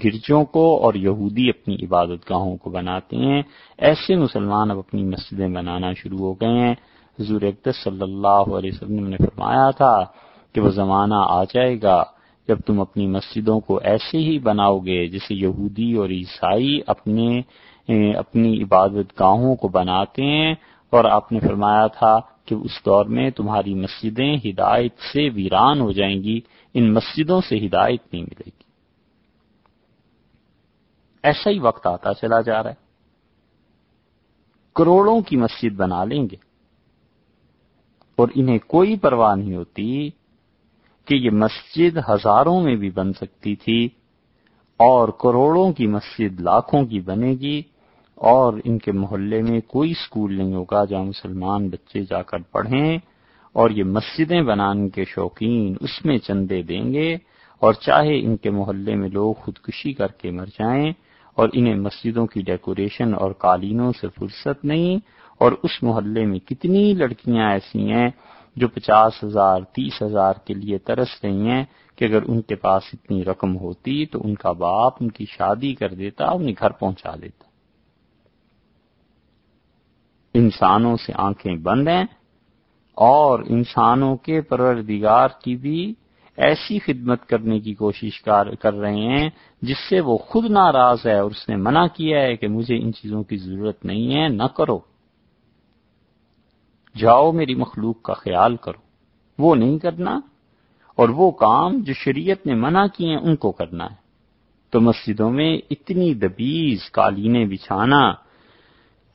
گرجوں کو اور یہودی اپنی عبادت گاہوں کو بناتے ہیں۔ ایسے مسلمان اب اپنی مسجدیں بنانا شروع ہو گئے ہیں۔ حضور اقدس صلی اللہ علیہ وسلم نے فرمایا تھا کہ وہ زمانہ آ جائے گا جب تم اپنی مسجدوں کو ایسے ہی بناؤ گے جیسے یہودی اور عیسائی اپنے اپنی عبادت گاہوں کو بناتے ہیں اور آپ نے فرمایا تھا کہ اس دور میں تمہاری مسجدیں ہدایت سے ویران ہو جائیں گی، ان مسجدوں سے ہدایت نہیں ملے گی۔ ایسا ہی وقت آتا چلا جا رہا ہے۔ کروڑوں کی مسجد بنا لیں گے۔ اور انہیں کوئی پرواہ نہیں ہوتی کہ یہ مسجد ہزاروں میں بھی بن سکتی تھی اور کروڑوں کی مسجد لاکھوں کی بنے گی۔ اور ان کے محلے میں کوئی اسکول نہیں ہوگا جہاں مسلمان بچے جا کر پڑھیں اور یہ مسجدیں بنانے کے شوقین اس میں چندے دیں گے اور چاہے ان کے محلے میں لوگ خودکشی کر کے مر جائیں اور انہیں مسجدوں کی ڈیکوریشن اور قالینوں سے فرصت نہیں اور اس محلے میں کتنی لڑکیاں ایسی ہیں جو پچاس ہزار، تیس ہزار کے لیے ترس رہی ہیں کہ اگر ان کے پاس اتنی رقم ہوتی تو ان کا باپ ان کی شادی کر دیتا، انہیں گھر پہنچا دیتا۔ انسانوں سے آنکھیں بند ہیں اور انسانوں کے پروردگار کی بھی ایسی خدمت کرنے کی کوشش کر رہے ہیں جس سے وہ خود ناراض ہے اور اس نے منع کیا ہے کہ مجھے ان چیزوں کی ضرورت نہیں ہے، نہ کرو۔ جاؤ میری مخلوق کا خیال کرو۔ وہ نہیں کرنا اور وہ کام جو شریعت نے منع کیے ہیں، ان کو کرنا ہے۔ تو مسجدوں میں اتنی دبیز قالینیں بچھانا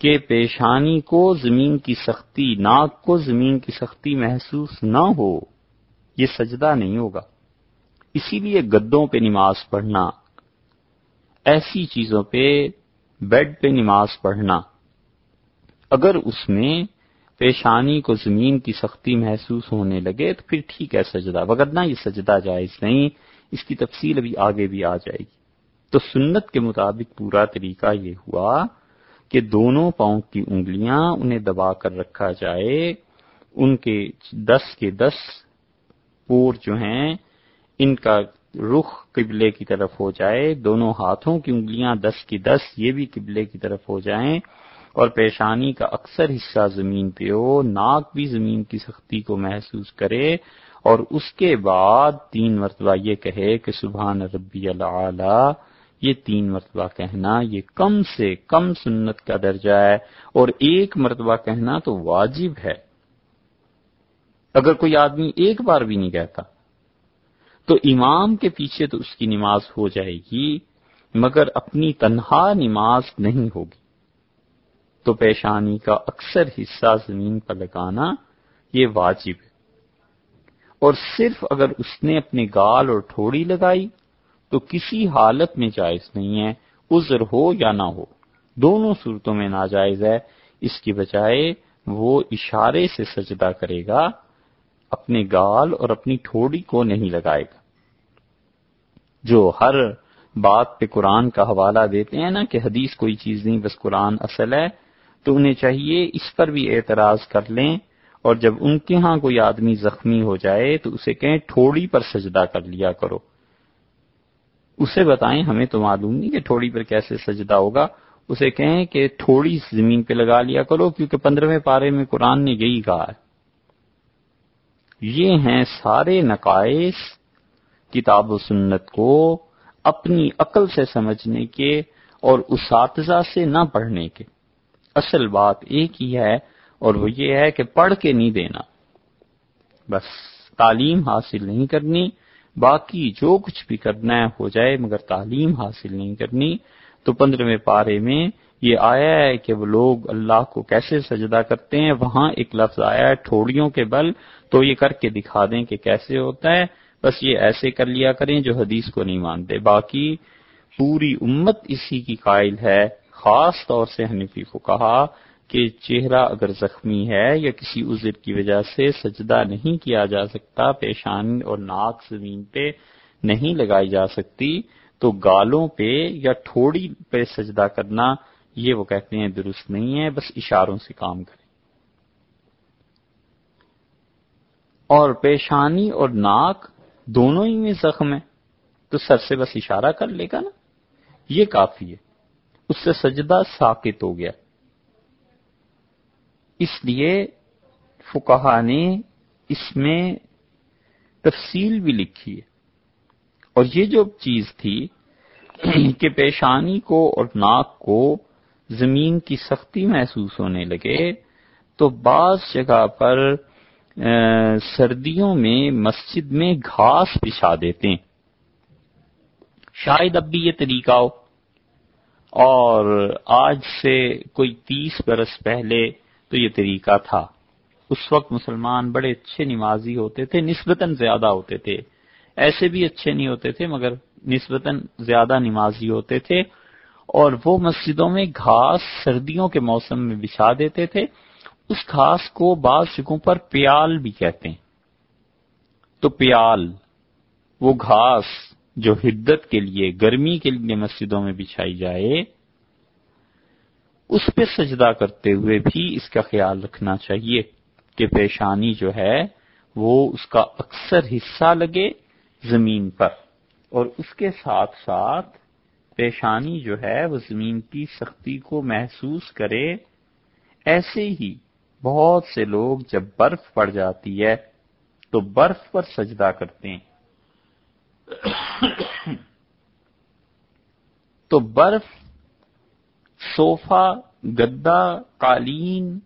کہ پیشانی کو زمین کی سختی، ناک کو زمین کی سختی محسوس نہ ہو، یہ سجدہ نہیں ہوگا۔ اسی لیے گدوں پہ نماز پڑھنا، ایسی چیزوں پہ بیڈ پہ نماز پڑھنا۔ اگر اس میں پیشانی کو زمین کی سختی محسوس ہونے لگے تو پھر ٹھیک ہے سجدہ وغیرہ یہ سجدہ جائز نہیں، اس کی تفصیل ابھی آگے بھی آ جائے گی۔ تو سنت کے مطابق پورا طریقہ یہ ہوا کہ دونوں پاؤں کی انگلیاں انہیں دبا کر رکھا جائے، ان کے دس کے دس پور جو ہیں، ان کا رخ قبلے کی طرف ہو جائے، دونوں ہاتھوں کی انگلیاں دس کی دس یہ بھی قبلے کی طرف ہو جائیں، اور پیشانی کا اکثر حصہ زمین پہ ہو، ناک بھی زمین کی سختی کو محسوس کرے، اور اس کے بعد تین مرتبہ یہ کہے کہ سبحان ربی اللہ یہ تین مرتبہ کہنا یہ کم سے کم سنت کا درجہ ہے اور ایک مرتبہ کہنا تو واجب ہے۔ اگر کوئی آدمی ایک بار بھی نہیں کہتا تو امام کے پیچھے تو اس کی نماز ہو جائے گی، مگر اپنی تنہا نماز نہیں ہوگی۔ تو پیشانی کا اکثر حصہ زمین پر لگانا یہ واجب ہے۔ اور صرف اگر اس نے اپنے گال اور ٹھوڑی لگائی تو کسی حالت میں جائز نہیں ہے، عذر ہو یا نہ ہو۔ دونوں صورتوں میں ناجائز ہے۔ اس کی بجائے وہ اشارے سے سجدہ کرے گا، اپنے گال اور اپنی ٹھوڑی کو نہیں لگائے گا۔ جو ہر بات پہ قرآن کا حوالہ دیتے ہیں نا کہ حدیث کوئی چیز نہیں، بس قرآن اصل ہے، تو انہیں چاہیے اس پر بھی اعتراض کر لیں۔ اور جب ان کے ہاں کوئی آدمی زخمی ہو جائے تو اسے کہیں تھوڑی پر سجدہ کر لیا کرو۔ اسے بتائیں، ہمیں تو معلوم نہیں کہ تھوڑی پر کیسے سجدہ ہوگا۔ اسے کہیں کہ تھوڑی زمین پہ لگا لیا کرو، کیونکہ پندرہویں پارے میں قرآن نے یہی کہا ہے۔ یہ ہیں سارے نقائص کتاب و سنت کو اپنی عقل سے سمجھنے کے اور اساتذہ سے نہ پڑھنے کے۔ اصل بات ایک ہی ہے، اور وہ یہ ہے کہ پڑھ کے نہیں دینا۔ بس تعلیم حاصل نہیں کرنی باقی جو کچھ بھی کرنا ہے ہو جائے مگر تعلیم حاصل نہیں کرنی، تو پندرہویں پارے میں یہ آیا ہے کہ وہ لوگ اللہ کو کیسے سجدہ کرتے ہیں، وہاں ایک لفظ آیا ہے ٹھوڑیوں کے بل، تو یہ کر کے دکھا دیں کہ کیسے ہوتا ہے۔ بس یہ ایسے کر لیا کریں جو حدیث کو نہیں مانتے۔ باقی پوری امت اسی کی قائل ہے، خاص طور سے حنفی کو کہا کہ چہرہ اگر زخمی ہے یا کسی عذر کی وجہ سے سجدہ نہیں کیا جا سکتا پیشانی اور ناک زمین پہ نہیں لگائی جا سکتی، تو گالوں پہ یا تھوڑی پہ سجدہ کرنا، یہ وہ کہتے ہیں درست نہیں ہے، بس اشاروں سے کام کریں۔ اور پیشانی اور ناک دونوں ہی میں زخم ہے تو سر سے بس اشارہ کر لے گا نا، یہ کافی ہے۔ اس سے سجدہ ساکت ہو گیا۔ اس لیے فکہ نے اس میں تفصیل بھی لکھی ہے۔ اور یہ جو چیز تھی کہ پیشانی کو اور ناک کو زمین کی سختی محسوس ہونے لگے، تو بعض جگہ پر سردیوں میں مسجد میں گھاس بچھا دیتے ہیں۔ شاید اب بھی یہ طریقہ ہو۔ اور آج سے کوئی تیس برس پہلے تو یہ طریقہ تھا۔ اس وقت مسلمان بڑے اچھے نمازی ہوتے تھے، نسبتاً زیادہ ہوتے تھے۔ ایسے بھی اچھے نہیں ہوتے تھے، مگر نسبتاً زیادہ نمازی ہوتے تھے۔ اور وہ مسجدوں میں گھاس سردیوں کے موسم میں بچھا دیتے تھے۔ اس گھاس کو بعض جگہوں پر پیال بھی کہتے ہیں۔ تو پیال، وہ گھاس جو حدت کے لیے، گرمی کے لیے مسجدوں میں بچھائی جائے اس پہ سجدہ کرتے ہوئے بھی اس کا خیال رکھنا چاہیے کہ پیشانی جو ہے وہ اس کا اکثر حصہ لگے زمین پر اور اس کے ساتھ ساتھ پیشانی جو ہے وہ زمین کی سختی کو محسوس کرے۔ ایسے ہی بہت سے لوگ جب برف پڑ جاتی ہے تو برف پر سجدہ کرتے ہیں۔ تو برف صوفہ گدا، قالین،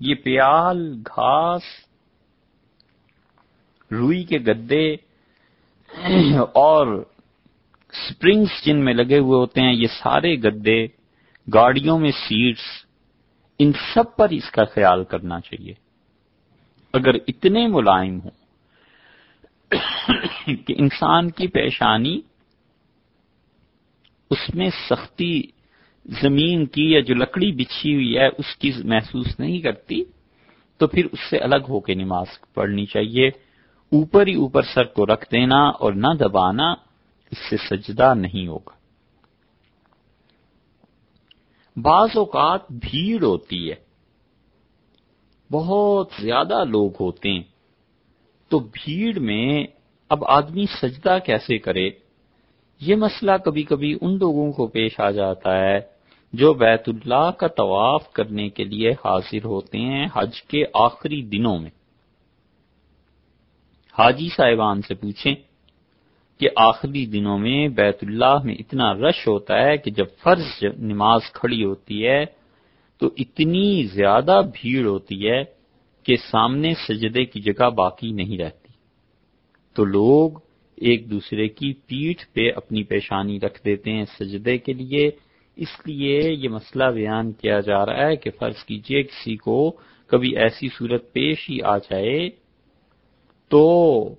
یہ پیال، گھاس، روئی کے گدے اور سپرنگز جن میں لگے ہوئے ہوتے ہیں، یہ سارے گدے، گاڑیوں میں سیٹس ان سب پر اس کا خیال کرنا چاہیے۔ اگر اتنے ملائم ہوں کہ انسان کی پیشانی اس میں سختی زمین کی یا جو لکڑی بچھی ہوئی ہے، اس کی محسوس نہیں کرتی، تو پھر اس سے الگ ہو کے نماز پڑھنی چاہیے۔ اوپر ہی اوپر سر کو رکھ دینا اور نہ دبانا، اس سے سجدہ نہیں ہوگا۔ بعض اوقات بھیڑ ہوتی ہے۔ بہت زیادہ لوگ ہوتے ہیں۔ تو بھیڑ میں اب آدمی سجدہ کیسے کرے؟ یہ مسئلہ کبھی کبھی ان لوگوں کو پیش آ جاتا ہے جو بیت اللہ کا طواف کرنے کے لیے حاضر ہوتے ہیں حج کے آخری دنوں میں۔ حاجی صاحبان سے پوچھیں کہ آخری دنوں میں بیت اللہ میں اتنا رش ہوتا ہے کہ جب فرض نماز کھڑی ہوتی ہے تو اتنی زیادہ بھیڑ ہوتی ہے کہ سامنے سجدے کی جگہ باقی نہیں رہتی۔ تو لوگ ایک دوسرے کی پیٹھ پہ اپنی پیشانی رکھ دیتے ہیں سجدے کے لیے اس لیے یہ مسئلہ بیان کیا جا رہا ہے کہ فرض کیجیے کسی کو کبھی ایسی صورت پیش ہی آ جائے تو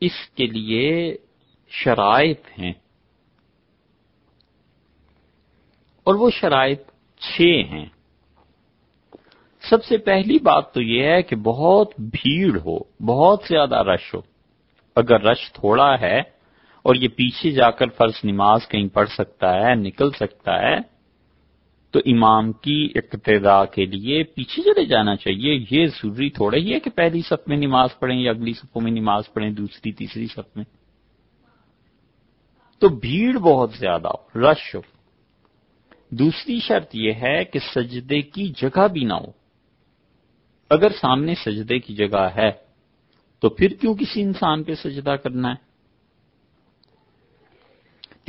اس کے لیے شرائط ہیں۔ اور وہ شرائط چھ ہیں۔ سب سے پہلی بات تو یہ ہے کہ بہت بھیڑ ہو، بہت زیادہ رش ہو۔ اگر رش تھوڑا ہے اور یہ پیچھے جا کر فرض نماز کہیں پڑھ سکتا ہے، نکل سکتا ہے، تو امام کی اقتدا کے لیے پیچھے چلے جانا چاہیے۔ یہ ضروری تھوڑا ہی ہے کہ پہلی سب میں نماز پڑھیں یا اگلی سپوں میں نماز پڑھیں، دوسری، تیسری سب میں۔ تو بھیڑ بہت زیادہ ہو رش۔ ہو دوسری شرط یہ ہے کہ سجدے کی جگہ بھی نہ ہو۔ اگر سامنے سجدے کی جگہ ہے، تو پھر کیوں کسی انسان پہ سجدہ کرنا ہے؟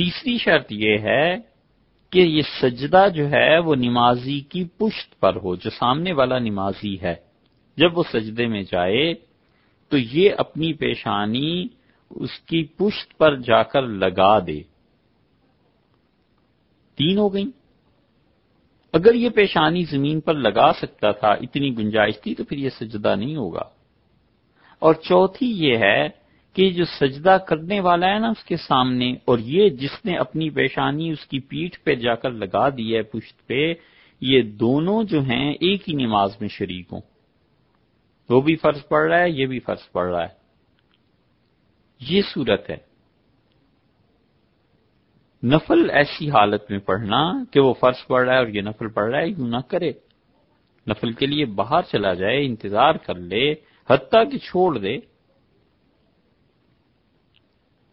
تیسری شرط یہ ہے کہ یہ سجدہ جو ہے وہ نمازی کی پشت پر ہو، جو سامنے والا نمازی ہے۔ جب وہ سجدے میں جائے تو یہ اپنی پیشانی اس کی پشت پر جا کر لگا دے۔ تین ہو گئی اگر یہ پیشانی زمین پر لگا سکتا تھا، اتنی گنجائش تھی تو پھر یہ سجدہ نہیں ہوگا۔ اور چوتھی یہ ہے کہ جو سجدہ کرنے والا ہے نا اس کے سامنے، اور یہ جس نے اپنی پیشانی اس کی پیٹھ پہ جا کر لگا دی ہے، پشت پہ، یہ دونوں جو ہیں ایک ہی نماز میں شریک ہوں۔ وہ بھی فرض پڑ رہا ہے، یہ بھی فرض پڑ رہا ہے۔ یہ صورت ہے۔ نفل ایسی حالت میں پڑھنا کہ وہ فرض پڑ رہا ہے اور یہ نفل پڑھ رہا ہے، یوں نہ کرے۔ نفل کے لیے باہر چلا جائے، انتظار کر لے، حتیٰ کہ چھوڑ دے۔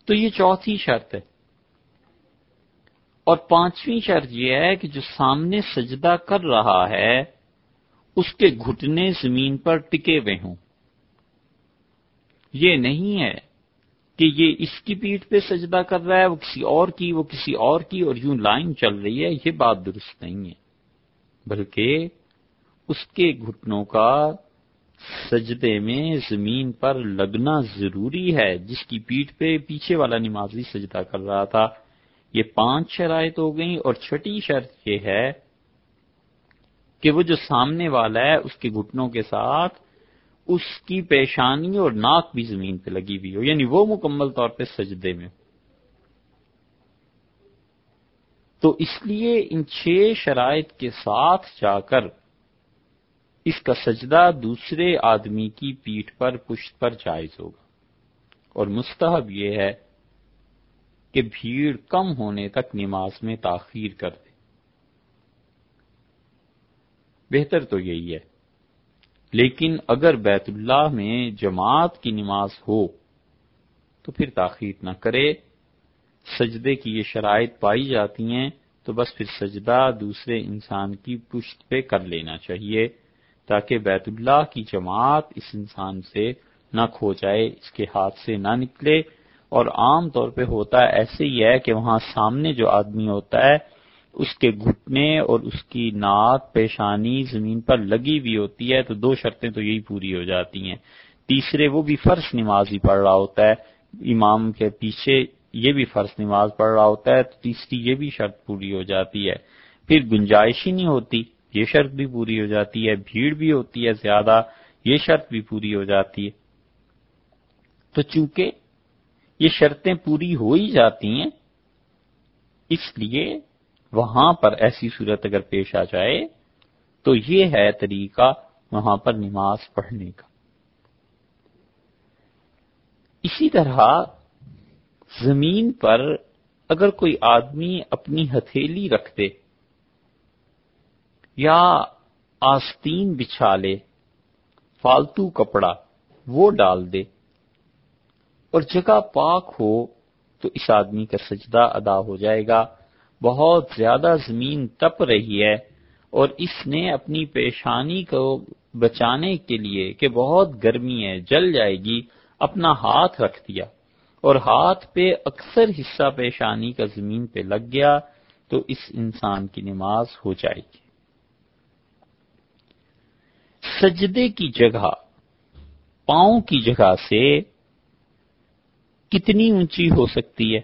تو یہ چوتھی شرط ہے۔ اور پانچویں شرط یہ ہے کہ جو سامنے سجدہ کر رہا ہے، اس کے گھٹنے زمین پر ٹکے ہوئے ہوں۔ یہ نہیں ہے کہ یہ اس کی پیٹ پہ سجدہ کر رہا ہے، وہ کسی اور کی، وہ کسی اور کی اور یوں لائن چل رہی ہے۔ یہ بات درست نہیں ہے، بلکہ اس کے گھٹنوں کا سجدے میں زمین پر لگنا ضروری ہے۔ جس کی پیٹ پہ پیچھے والا نمازی سجدہ کر رہا تھا۔ یہ پانچ شرائط ہو گئیں اور چھٹی شرط یہ ہے کہ وہ جو سامنے والا ہے، اس کے گھٹنوں کے ساتھ اس کی پیشانی اور ناک بھی زمین پہ لگی ہوئی ہو۔ یعنی وہ مکمل طور پہ سجدے میں۔ تو اس لیے ان چھ شرائط کے ساتھ جا کر اس کا سجدہ دوسرے آدمی کی پیٹھ پر پشت پر جائز ہوگا۔ اور مستحب یہ ہے کہ بھیڑ کم ہونے تک نماز میں تاخیر کر دے۔ بہتر تو یہی ہے۔ لیکن اگر بیت اللہ میں جماعت کی نماز ہو تو پھر تاخیر نہ کرے۔ سجدے کی یہ شرائط پائی جاتی ہیں تو بس پھر سجدہ دوسرے انسان کی پشت پہ کر لینا چاہیے۔ تاکہ بیت اللہ کی جماعت اس انسان سے نہ کھو جائے، اس کے ہاتھ سے نہ نکلے۔ اور عام طور پہ ہوتا ہے ایسے ہی ہے کہ وہاں سامنے جو آدمی ہوتا ہے، اس کے گھٹنے اور اس کی ناک، پیشانی زمین پر لگی ہوئی ہوتی ہے تو دو شرطیں تو یہی پوری ہو جاتی ہیں۔ تیسرے، وہ بھی فرض نماز ہی پڑھ رہا ہوتا ہے۔ امام کے پیچھے یہ بھی فرض نماز پڑھ رہا ہوتا ہے تو تیسری یہ بھی شرط پوری ہو جاتی ہے۔ پھر گنجائش ہی نہیں ہوتی۔ یہ شرط بھی پوری ہو جاتی ہے، بھیڑ بھی ہوتی ہے زیادہ، یہ شرط بھی پوری ہو جاتی ہے۔ تو چونکہ یہ شرطیں پوری ہو ہی جاتی ہیں، اس لیے وہاں پر ایسی صورت اگر پیش آ جائے تو یہ ہے طریقہ وہاں پر نماز پڑھنے کا۔ اسی طرح زمین پر اگر کوئی آدمی اپنی ہتھیلی رکھ دے یا آستین بچھا لے فالتو کپڑا، وہ ڈال دے۔ اور جگہ پاک ہو تو اس آدمی کا سجدہ ادا ہو جائے گا۔ بہت زیادہ زمین تپ رہی ہے اور اس نے اپنی پیشانی کو بچانے کے لیے کہ بہت گرمی ہے، جل جائے گی، اپنا ہاتھ رکھ دیا۔ اور ہاتھ پہ اکثر حصہ پیشانی کا زمین پہ لگ گیا تو اس انسان کی نماز ہو جائے گی۔ سجدے کی جگہ، پاؤں کی جگہ سے کتنی اونچی ہو سکتی ہے؟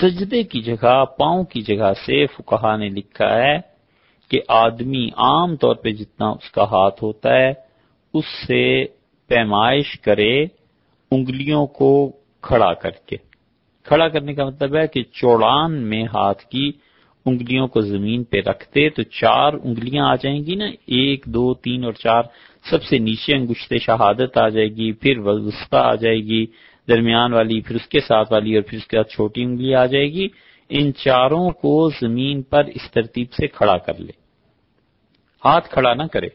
سجدے کی جگہ، پاؤں کی جگہ سے فکہ نے لکھا ہے کہ آدمی عام طور پہ جتنا اس کا ہاتھ ہوتا ہے، اس سے پیمائش کرے انگلیوں کو کھڑا کر کے۔ کھڑا کرنے کا مطلب ہے کہ چوڑان میں ہاتھ کی انگلیوں کو زمین پہ رکھتے تو چار انگلیاں آ جائیں گی نا، ایک، دو، تین اور چار، سب سے نیچے انگشت شہادت آ جائے گی، پھر وسطی آ جائے گی، درمیان والی، پھر اس کے ساتھ والی اور پھر اس کے ساتھ چھوٹی انگلی آ جائے گی۔ ان چاروں کو زمین پر اس ترتیب سے کھڑا کر لے۔ ہاتھ کھڑا نہ کرے،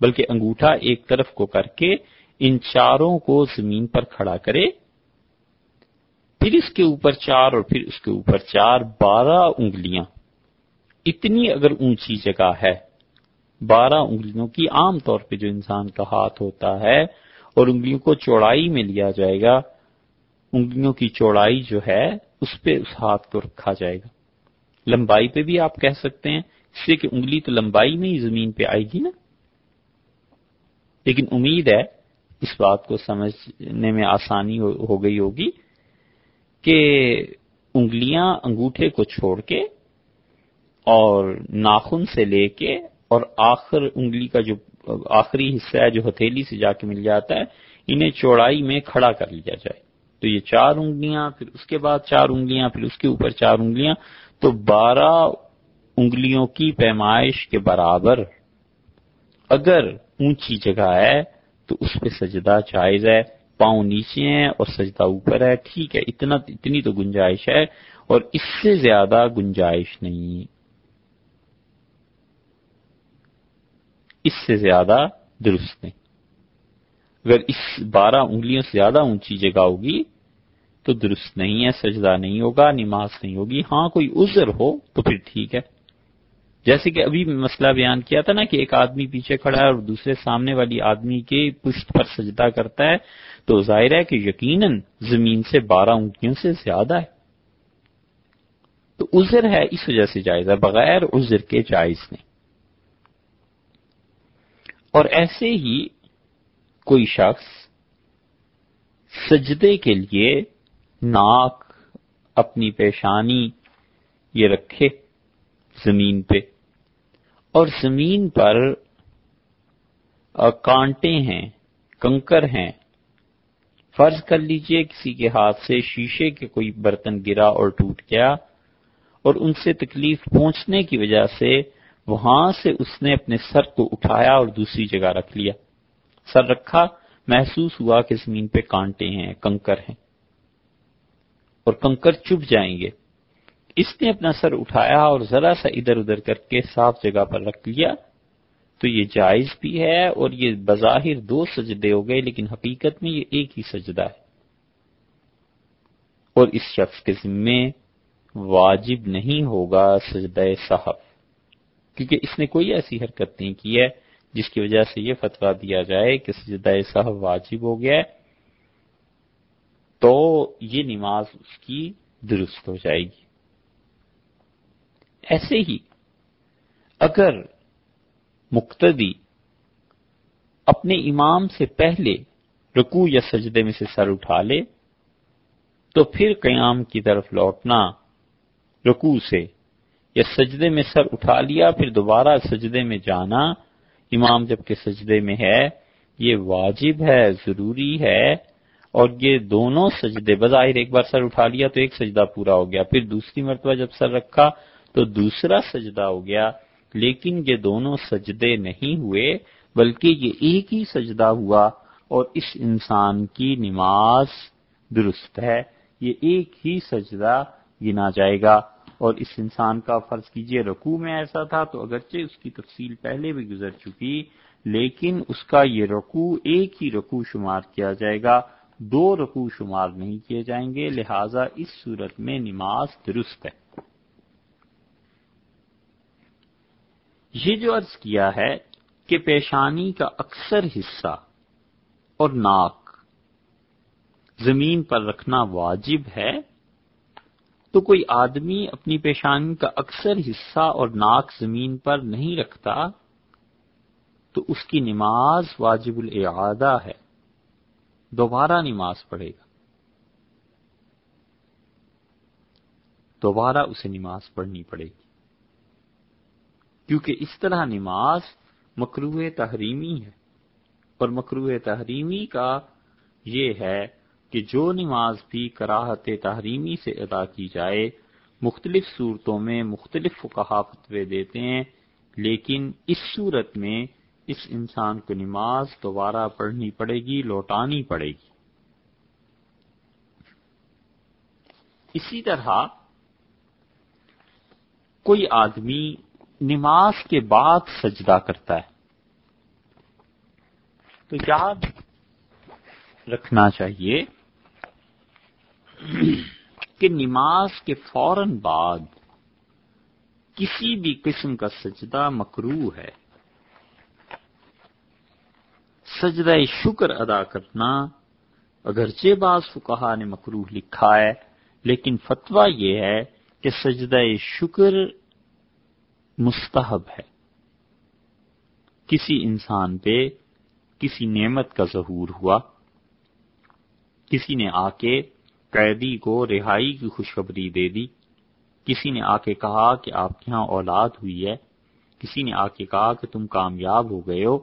بلکہ انگوٹھا ایک طرف کو کر کے ان چاروں کو زمین پر کھڑا کرے۔ پھر اس کے اوپر چار اور پھر اس کے اوپر چار، بارہ انگلیاں۔ اتنی اگر اونچی جگہ ہے، بارہ انگلیوں کی عام طور پہ جو انسان کا ہاتھ ہوتا ہے، اور انگلیوں کو چوڑائی میں لیا جائے گا، انگلیوں کی چوڑائی جو ہے، اس پہ اس ہاتھ کو رکھا جائے گا۔ لمبائی پہ بھی آپ کہہ سکتے ہیں، اس لیے کہ انگلی تو لمبائی میں ہی زمین پہ آئے گی نا۔ لیکن امید ہے، اس بات کو سمجھنے میں آسانی ہو گئی ہوگی کہ انگلیاں انگوٹھے کو چھوڑ کے اور ناخن سے لے کے اور آخر انگلی کا جو آخری حصہ ہے جو ہتھیلی سے جا کے مل جاتا ہے، انہیں چوڑائی میں کھڑا کر لیا جائے۔ تو یہ چار انگلیاں، پھر اس کے بعد چار انگلیاں، پھر اس کے اوپر چار انگلیاں۔ تو بارہ انگلیوں کی پیمائش کے برابر اگر اونچی جگہ ہے تو اس پہ سجدہ جائز ہے۔ پاؤں نیچے ہیں اور سجدہ اوپر ہے۔ ٹھیک ہے، اتنا، اتنی تو گنجائش ہے اور اس سے زیادہ گنجائش نہیں۔ اس سے زیادہ درست نہیں۔ اگر اس بارہ انگلیوں سے زیادہ اونچی جگہ ہوگی تو درست نہیں ہے، سجدہ نہیں ہوگا، نماز نہیں ہوگی۔ ہاں کوئی عذر ہو تو پھر ٹھیک ہے۔ جیسے کہ ابھی مسئلہ بیان کیا تھا نا کہ ایک آدمی پیچھے کھڑا ہے اور دوسرے سامنے والی آدمی کے پشت پر سجدہ کرتا ہے، تو ظاہر ہے کہ یقیناً زمین سے بارہ انگلیوں سے زیادہ ہے۔ تو عذر ہے، اس وجہ سے جائز ہے، بغیر عذر کے جائز نہیں۔ اور ایسے ہی کوئی شخص سجدے کے لیے ناک اپنی پیشانی یہ رکھے زمین پہ اور زمین پر کانٹے ہیں، کنکر ہیں۔ فرض کر لیجیے کسی کے ہاتھ سے شیشے کے کوئی برتن گرا اور ٹوٹ گیا اور ان سے تکلیف پہنچنے کی وجہ سے وہاں سے اس نے اپنے سر کو اٹھایا اور دوسری جگہ رکھ لیا۔ سر رکھا، محسوس ہوا کہ زمین پہ کانٹے ہیں، کنکر ہیں۔ اور کنکر چپ جائیں گے۔ اس نے اپنا سر اٹھایا اور ذرا سا ادھر ادھر کر کے صاف جگہ پر رکھ لیا۔ تو یہ جائز بھی ہے اور یہ بظاہر دو سجدے ہو گئے، لیکن حقیقت میں یہ ایک ہی سجدہ ہے۔ اور اس شخص کے ذمے واجب نہیں ہوگا سجدہ صحف۔ کیونکہ اس نے کوئی ایسی حرکت نہیں کی ہے جس کی وجہ سے یہ فتویٰ دیا جائے کہ سجدہ صحف واجب ہو گیا تو یہ نماز اس کی درست ہو جائے گی۔ ایسے ہی اگر مقتدی اپنے امام سے پہلے رکو یا سجدے میں سے سر اٹھا لے، تو پھر قیام کی طرف لوٹنا رکو سے یا سجدے میں سر اٹھا لیا، پھر دوبارہ سجدے میں جانا، امام جبکہ سجدے میں ہے، یہ واجب ہے، ضروری ہے، اور یہ دونوں سجدے بظاہر ایک بار سر اٹھا لیا تو ایک سجدہ پورا ہو گیا، پھر دوسری مرتبہ جب سر رکھا تو دوسرا سجدہ ہو گیا، لیکن یہ دونوں سجدے نہیں ہوئے، بلکہ یہ ایک ہی سجدہ ہوا، اور اس انسان کی نماز درست ہے، یہ ایک ہی سجدہ گنا جائے گا۔ اور اس انسان کا فرض کیجیے رکوع میں ایسا تھا تو اگرچہ اس کی تفصیل پہلے بھی گزر چکی، لیکن اس کا یہ رکوع ایک ہی رکوع شمار کیا جائے گا، دو رکوع شمار نہیں کیے جائیں گے، لہذا اس صورت میں نماز درست ہے۔ یہ جو عرض کیا ہے کہ پیشانی کا اکثر حصہ اور ناک زمین پر رکھنا واجب ہے تو کوئی آدمی اپنی پیشانی کا اکثر حصہ اور ناک زمین پر نہیں رکھتا، تو اس کی نماز واجب الاعادہ ہے۔ دوبارہ نماز پڑھے گا۔ دوبارہ اسے نماز پڑھنی پڑے گی۔ کیونکہ اس طرح نماز مکروح تحریمی ہے۔ اور مکروح تحریمی کا یہ ہے کہ جو نماز بھی کراہت تحریمی سے ادا کی جائے، مختلف صورتوں میں مختلف فتوے دیتے ہیں، لیکن اس صورت میں اس انسان کو نماز دوبارہ پڑھنی پڑے گی، لوٹانی پڑے گی۔ اسی طرح کوئی آدمی نماز کے بعد سجدہ کرتا ہے، تو یاد رکھنا چاہیے کہ نماز کے فوراً بعد کسی بھی قسم کا سجدہ مکرو ہے۔ سجدہ شکر ادا کرنا اگرچہ بعض فکہ نے مکروح لکھا ہے، لیکن فتویٰ یہ ہے کہ سجدہ شکر مستحب ہے۔ کسی انسان پہ کسی نعمت کا ظہور ہوا، کسی نے آ کے قیدی کو رہائی کی خوشخبری دے دی۔ کسی نے آ کے کہا کہ آپ کے ہاں اولاد ہوئی ہے۔ کسی نے آ کے کہا کہ تم کامیاب ہو گئے ہو۔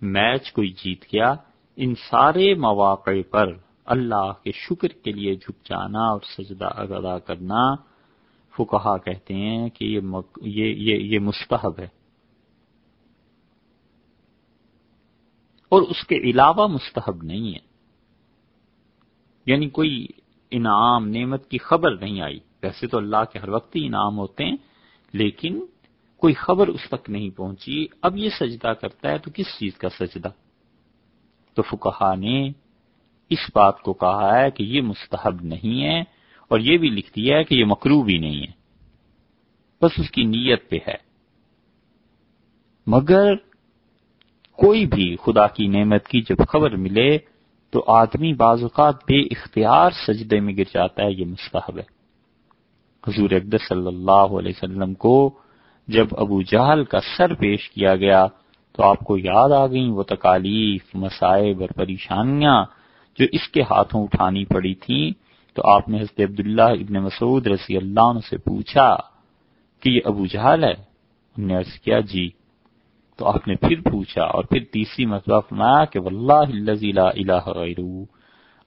میچ کوئی جیت گیا۔ ان سارے مواقع پر اللہ کے شکر کے لیے جھک جانا اور سجدہ ادا کرنا فکہ کہتے ہیں کہ یہ مک... یہ, یہ, یہ مستحب ہے۔ اور اس کے علاوہ مستحب نہیں ہے۔ یعنی کوئی انعام، نعمت کی خبر نہیں آئی۔ ویسے تو اللہ کے ہر وقت ہی انعام ہوتے ہیں، لیکن کوئی خبر اس تک نہیں پہنچی۔ اب یہ سجدہ کرتا ہے تو کس چیز کا سجدہ؟ تو فکہ نے اس بات کو کہا ہے کہ یہ مستحب نہیں ہے اور یہ بھی لکھ دیا ہے کہ یہ مکرو بھی نہیں ہے۔ بس اس کی نیت پہ ہے۔ مگر کوئی بھی خدا کی نعمت کی جب خبر ملے تو آدمی بعض اوقات بے اختیار سجدے میں گر جاتا ہے، یہ مستحب ہے۔ حضور اقدس صلی اللہ علیہ وسلم کو جب ابو جہل کا سر پیش کیا گیا تو آپ کو یاد آ گئیں وہ تکالیف مسائب اور پریشانیاں جو اس کے ہاتھوں اٹھانی پڑی تھیں۔ تو آپ نے حضرت عبداللہ ابن مسعود رضی اللہ عنہ سے پوچھا کہ یہ ابو جہل ہے؟ انہوں نے عرض کیا جی تو آپ نے پھر پوچھا اور پھر تیسری مرتبہ فرمایا کہ واللہ لا الہ غیرو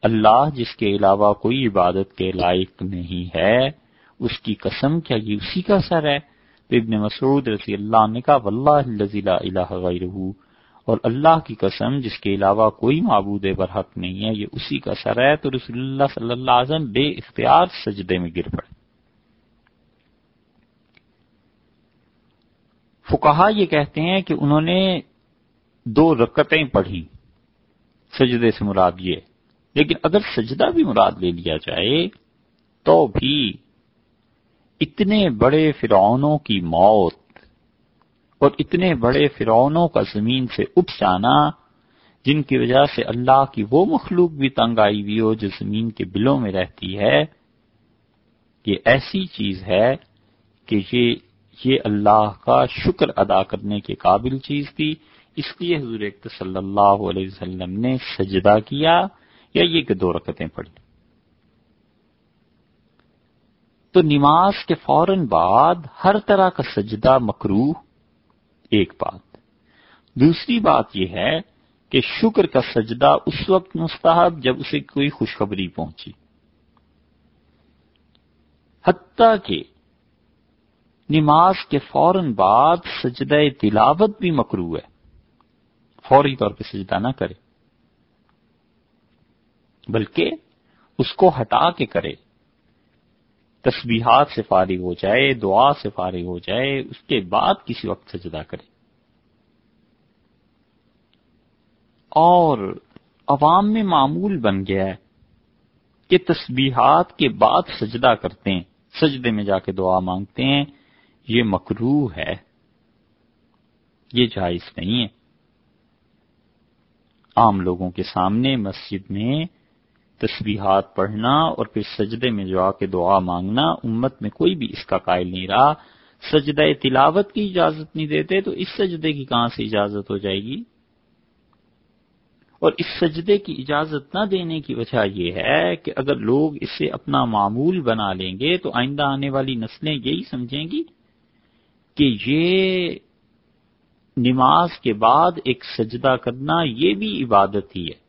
اللہ جس کے علاوہ کوئی عبادت کے لائق نہیں ہے، اس کی قسم کیا یہ اسی کا سر ہے؟ تو ابن مسعود رضی اللہ نے کہا، واللہ لا الہ غیرو اور اللہ کی قسم جس کے علاوہ کوئی معبود برحق نہیں ہے، یہ اسی کا سر ہے۔ تو رسول اللہ صلی اللہ علیہ وسلم بے اختیار سجدے میں گر پڑے۔ فکہ یہ کہتے ہیں کہ انہوں نے دو رکتیں پڑھی سجدے سے مراد یہ۔ لیکن اگر سجدہ بھی مراد لے لیا جائے، تو بھی اتنے بڑے فرعونوں کی موت اور اتنے بڑے فرعونوں کا زمین سے اٹھ جانا، جن کی وجہ سے اللہ کی وہ مخلوق بھی تنگ آئی ہوئی ہو جو زمین کے بلوں میں رہتی ہے، یہ ایسی چیز ہے کہ یہ یہ اللہ کا شکر ادا کرنے کے قابل چیز تھی۔ اس لیے حضور صلی اللہ علیہ وسلم نے سجدہ کیا یا یہ کہ دو رکتیں پڑھی۔ تو نماز کے فوراً بعد ہر طرح کا سجدہ مکرو ایک بات۔ دوسری بات یہ ہے کہ شکر کا سجدہ اس وقت مستحب جب اسے کوئی خوشخبری پہنچی۔ حتیٰ کہ نماز کے فوراً بعد سجدہ تلاوت بھی مکرو ہے۔ فوری طور پہ سجدہ نہ کرے۔ بلکہ اس کو ہٹا کے کرے۔ تسبیحات سے فارغ ہو جائے، دعا سے فارغ ہو جائے، اس کے بعد کسی وقت سجدہ کرے۔ اور عوام میں معمول بن گیا ہے کہ تسبیحات کے بعد سجدہ کرتے ہیں۔ سجدے میں جا کے دعا مانگتے ہیں۔ یہ مکرو ہے، یہ جائز نہیں ہے۔ عام لوگوں کے سامنے مسجد میں تسبیحات پڑھنا اور پھر سجدے میں جو آ کے دعا مانگنا، امت میں کوئی بھی اس کا قائل نہیں رہا۔ سجدہ تلاوت کی اجازت نہیں دیتے تو اس سجدے کی کہاں سے اجازت ہو جائے گی؟ اور اس سجدے کی اجازت نہ دینے کی وجہ یہ ہے کہ اگر لوگ اسے اپنا معمول بنا لیں گے تو آئندہ آنے والی نسلیں یہی سمجھیں گی کہ یہ نماز کے بعد ایک سجدہ کرنا یہ بھی عبادت ہی ہے۔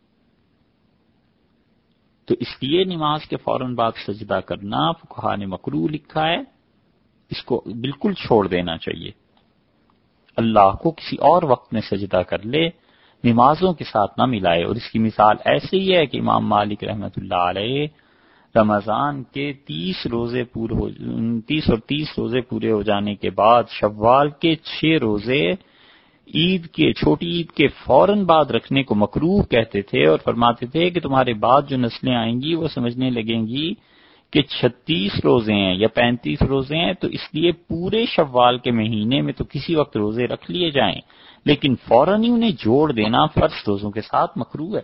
تو اس لیے نماز کے فوراً بعد سجدہ کرنا فکہ نے مکرو لکھا ہے، اس کو بالکل چھوڑ دینا چاہیے۔ اللہ کو کسی اور وقت میں سجدہ کر لے، نمازوں کے ساتھ نہ ملائے۔ اور اس کی مثال ایسے ہی ہے کہ امام مالک رحمت اللہ علیہ رمضان کے تیس روزے پورے ہو تیس اور تیس روزے پورے ہو جانے کے بعد شوال کے چھ روزے عید کے چھوٹی عید کے فوراً بعد رکھنے کو مکروح کہتے تھے اور فرماتے تھے کہ تمہارے بعد جو نسلیں آئیں گی وہ سمجھنے لگیں گی کہ چھتیس روزے ہیں یا پینتیس روزے ہیں، تو اس لیے پورے شوال کے مہینے میں تو کسی وقت روزے رکھ لیے جائیں۔ لیکن فوراً ہی انہیں جوڑ دینا فرض روزوں کے ساتھ مکرو ہے۔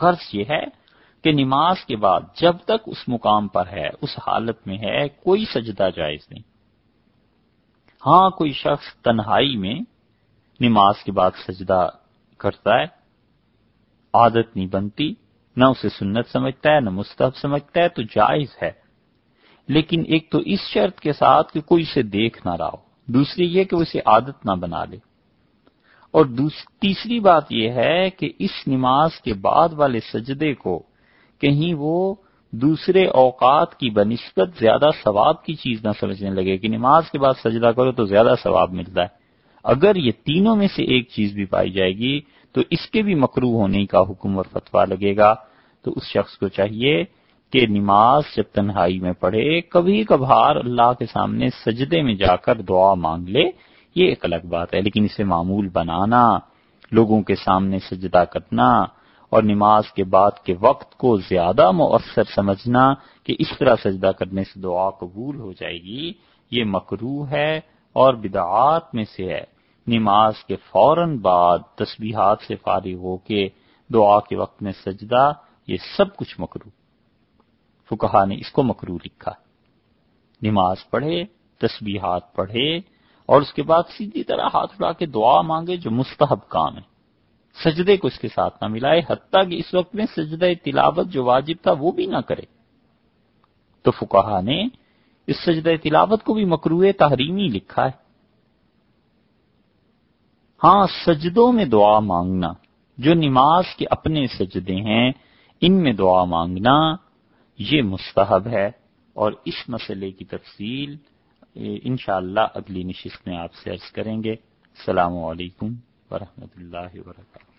غرض یہ ہے کہ نماز کے بعد جب تک اس مقام پر ہے، اس حالت میں ہے، کوئی سجدہ جائز نہیں۔ ہاں کوئی شخص تنہائی میں نماز کے بعد سجدہ کرتا ہے، عادت نہیں بنتی، نہ اسے سنت سمجھتا ہے، نہ مستحب سمجھتا ہے، تو جائز ہے۔ لیکن ایک تو اس شرط کے ساتھ کہ کوئی اسے دیکھ نہ رہا ہو، دوسری یہ کہ وہ اسے عادت نہ بنا لے۔ اور تیسری بات یہ ہے کہ اس نماز کے بعد والے سجدے کو کہیں وہ دوسرے اوقات کی بنسبت زیادہ ثواب کی چیز نہ سمجھنے لگے کہ نماز کے بعد سجدہ کرو تو زیادہ ثواب ملتا ہے۔ اگر یہ تینوں میں سے ایک چیز بھی پائی جائے گی تو اس کے بھی مکرو ہونے کا حکم اور فتوا لگے گا۔ تو اس شخص کو چاہیے کہ نماز جب تنہائی میں پڑھے، کبھی کبھار اللہ کے سامنے سجدے میں جا کر دعا مانگ لے، یہ ایک الگ بات ہے۔ لیکن اسے معمول بنانا، لوگوں کے سامنے سجدہ کرنا اور نماز کے بعد کے وقت کو زیادہ مؤثر سمجھنا کہ اس طرح سجدہ کرنے سے دعا قبول ہو جائے گی، یہ مکرو ہے اور بدعات میں سے ہے۔ نماز کے فوراً بعد تسبیحات سے فارغ ہو کے دعا کے وقت میں سجدہ، یہ سب کچھ مکرو فکہ نے اس کو مکرو لکھا۔ نماز پڑھے، تسبیحات پڑھے اور اس کے بعد سیدھی طرح ہاتھ اٹھا کے دعا مانگے جو مستحب کام ہے۔ سجدے کو اس کے ساتھ نہ ملائے، حتیٰ کہ اس وقت میں سجدہ تلاوت جو واجب تھا وہ بھی نہ کرے۔ تو فکہ نے اس سجدہ تلاوت کو بھی مکرو تحریمی لکھا ہے۔ ہاں سجدوں میں دعا مانگنا، جو نماز کے اپنے سجدے ہیں، ان میں دعا مانگنا، یہ مستحب ہے۔ اور اس مسئلے کی تفصیل، انشاءاللہ اللہ اگلی نشست میں آپ سے عرض کریں گے۔ السلام علیکم۔ ورحمۃ اللہ وبرکاتہ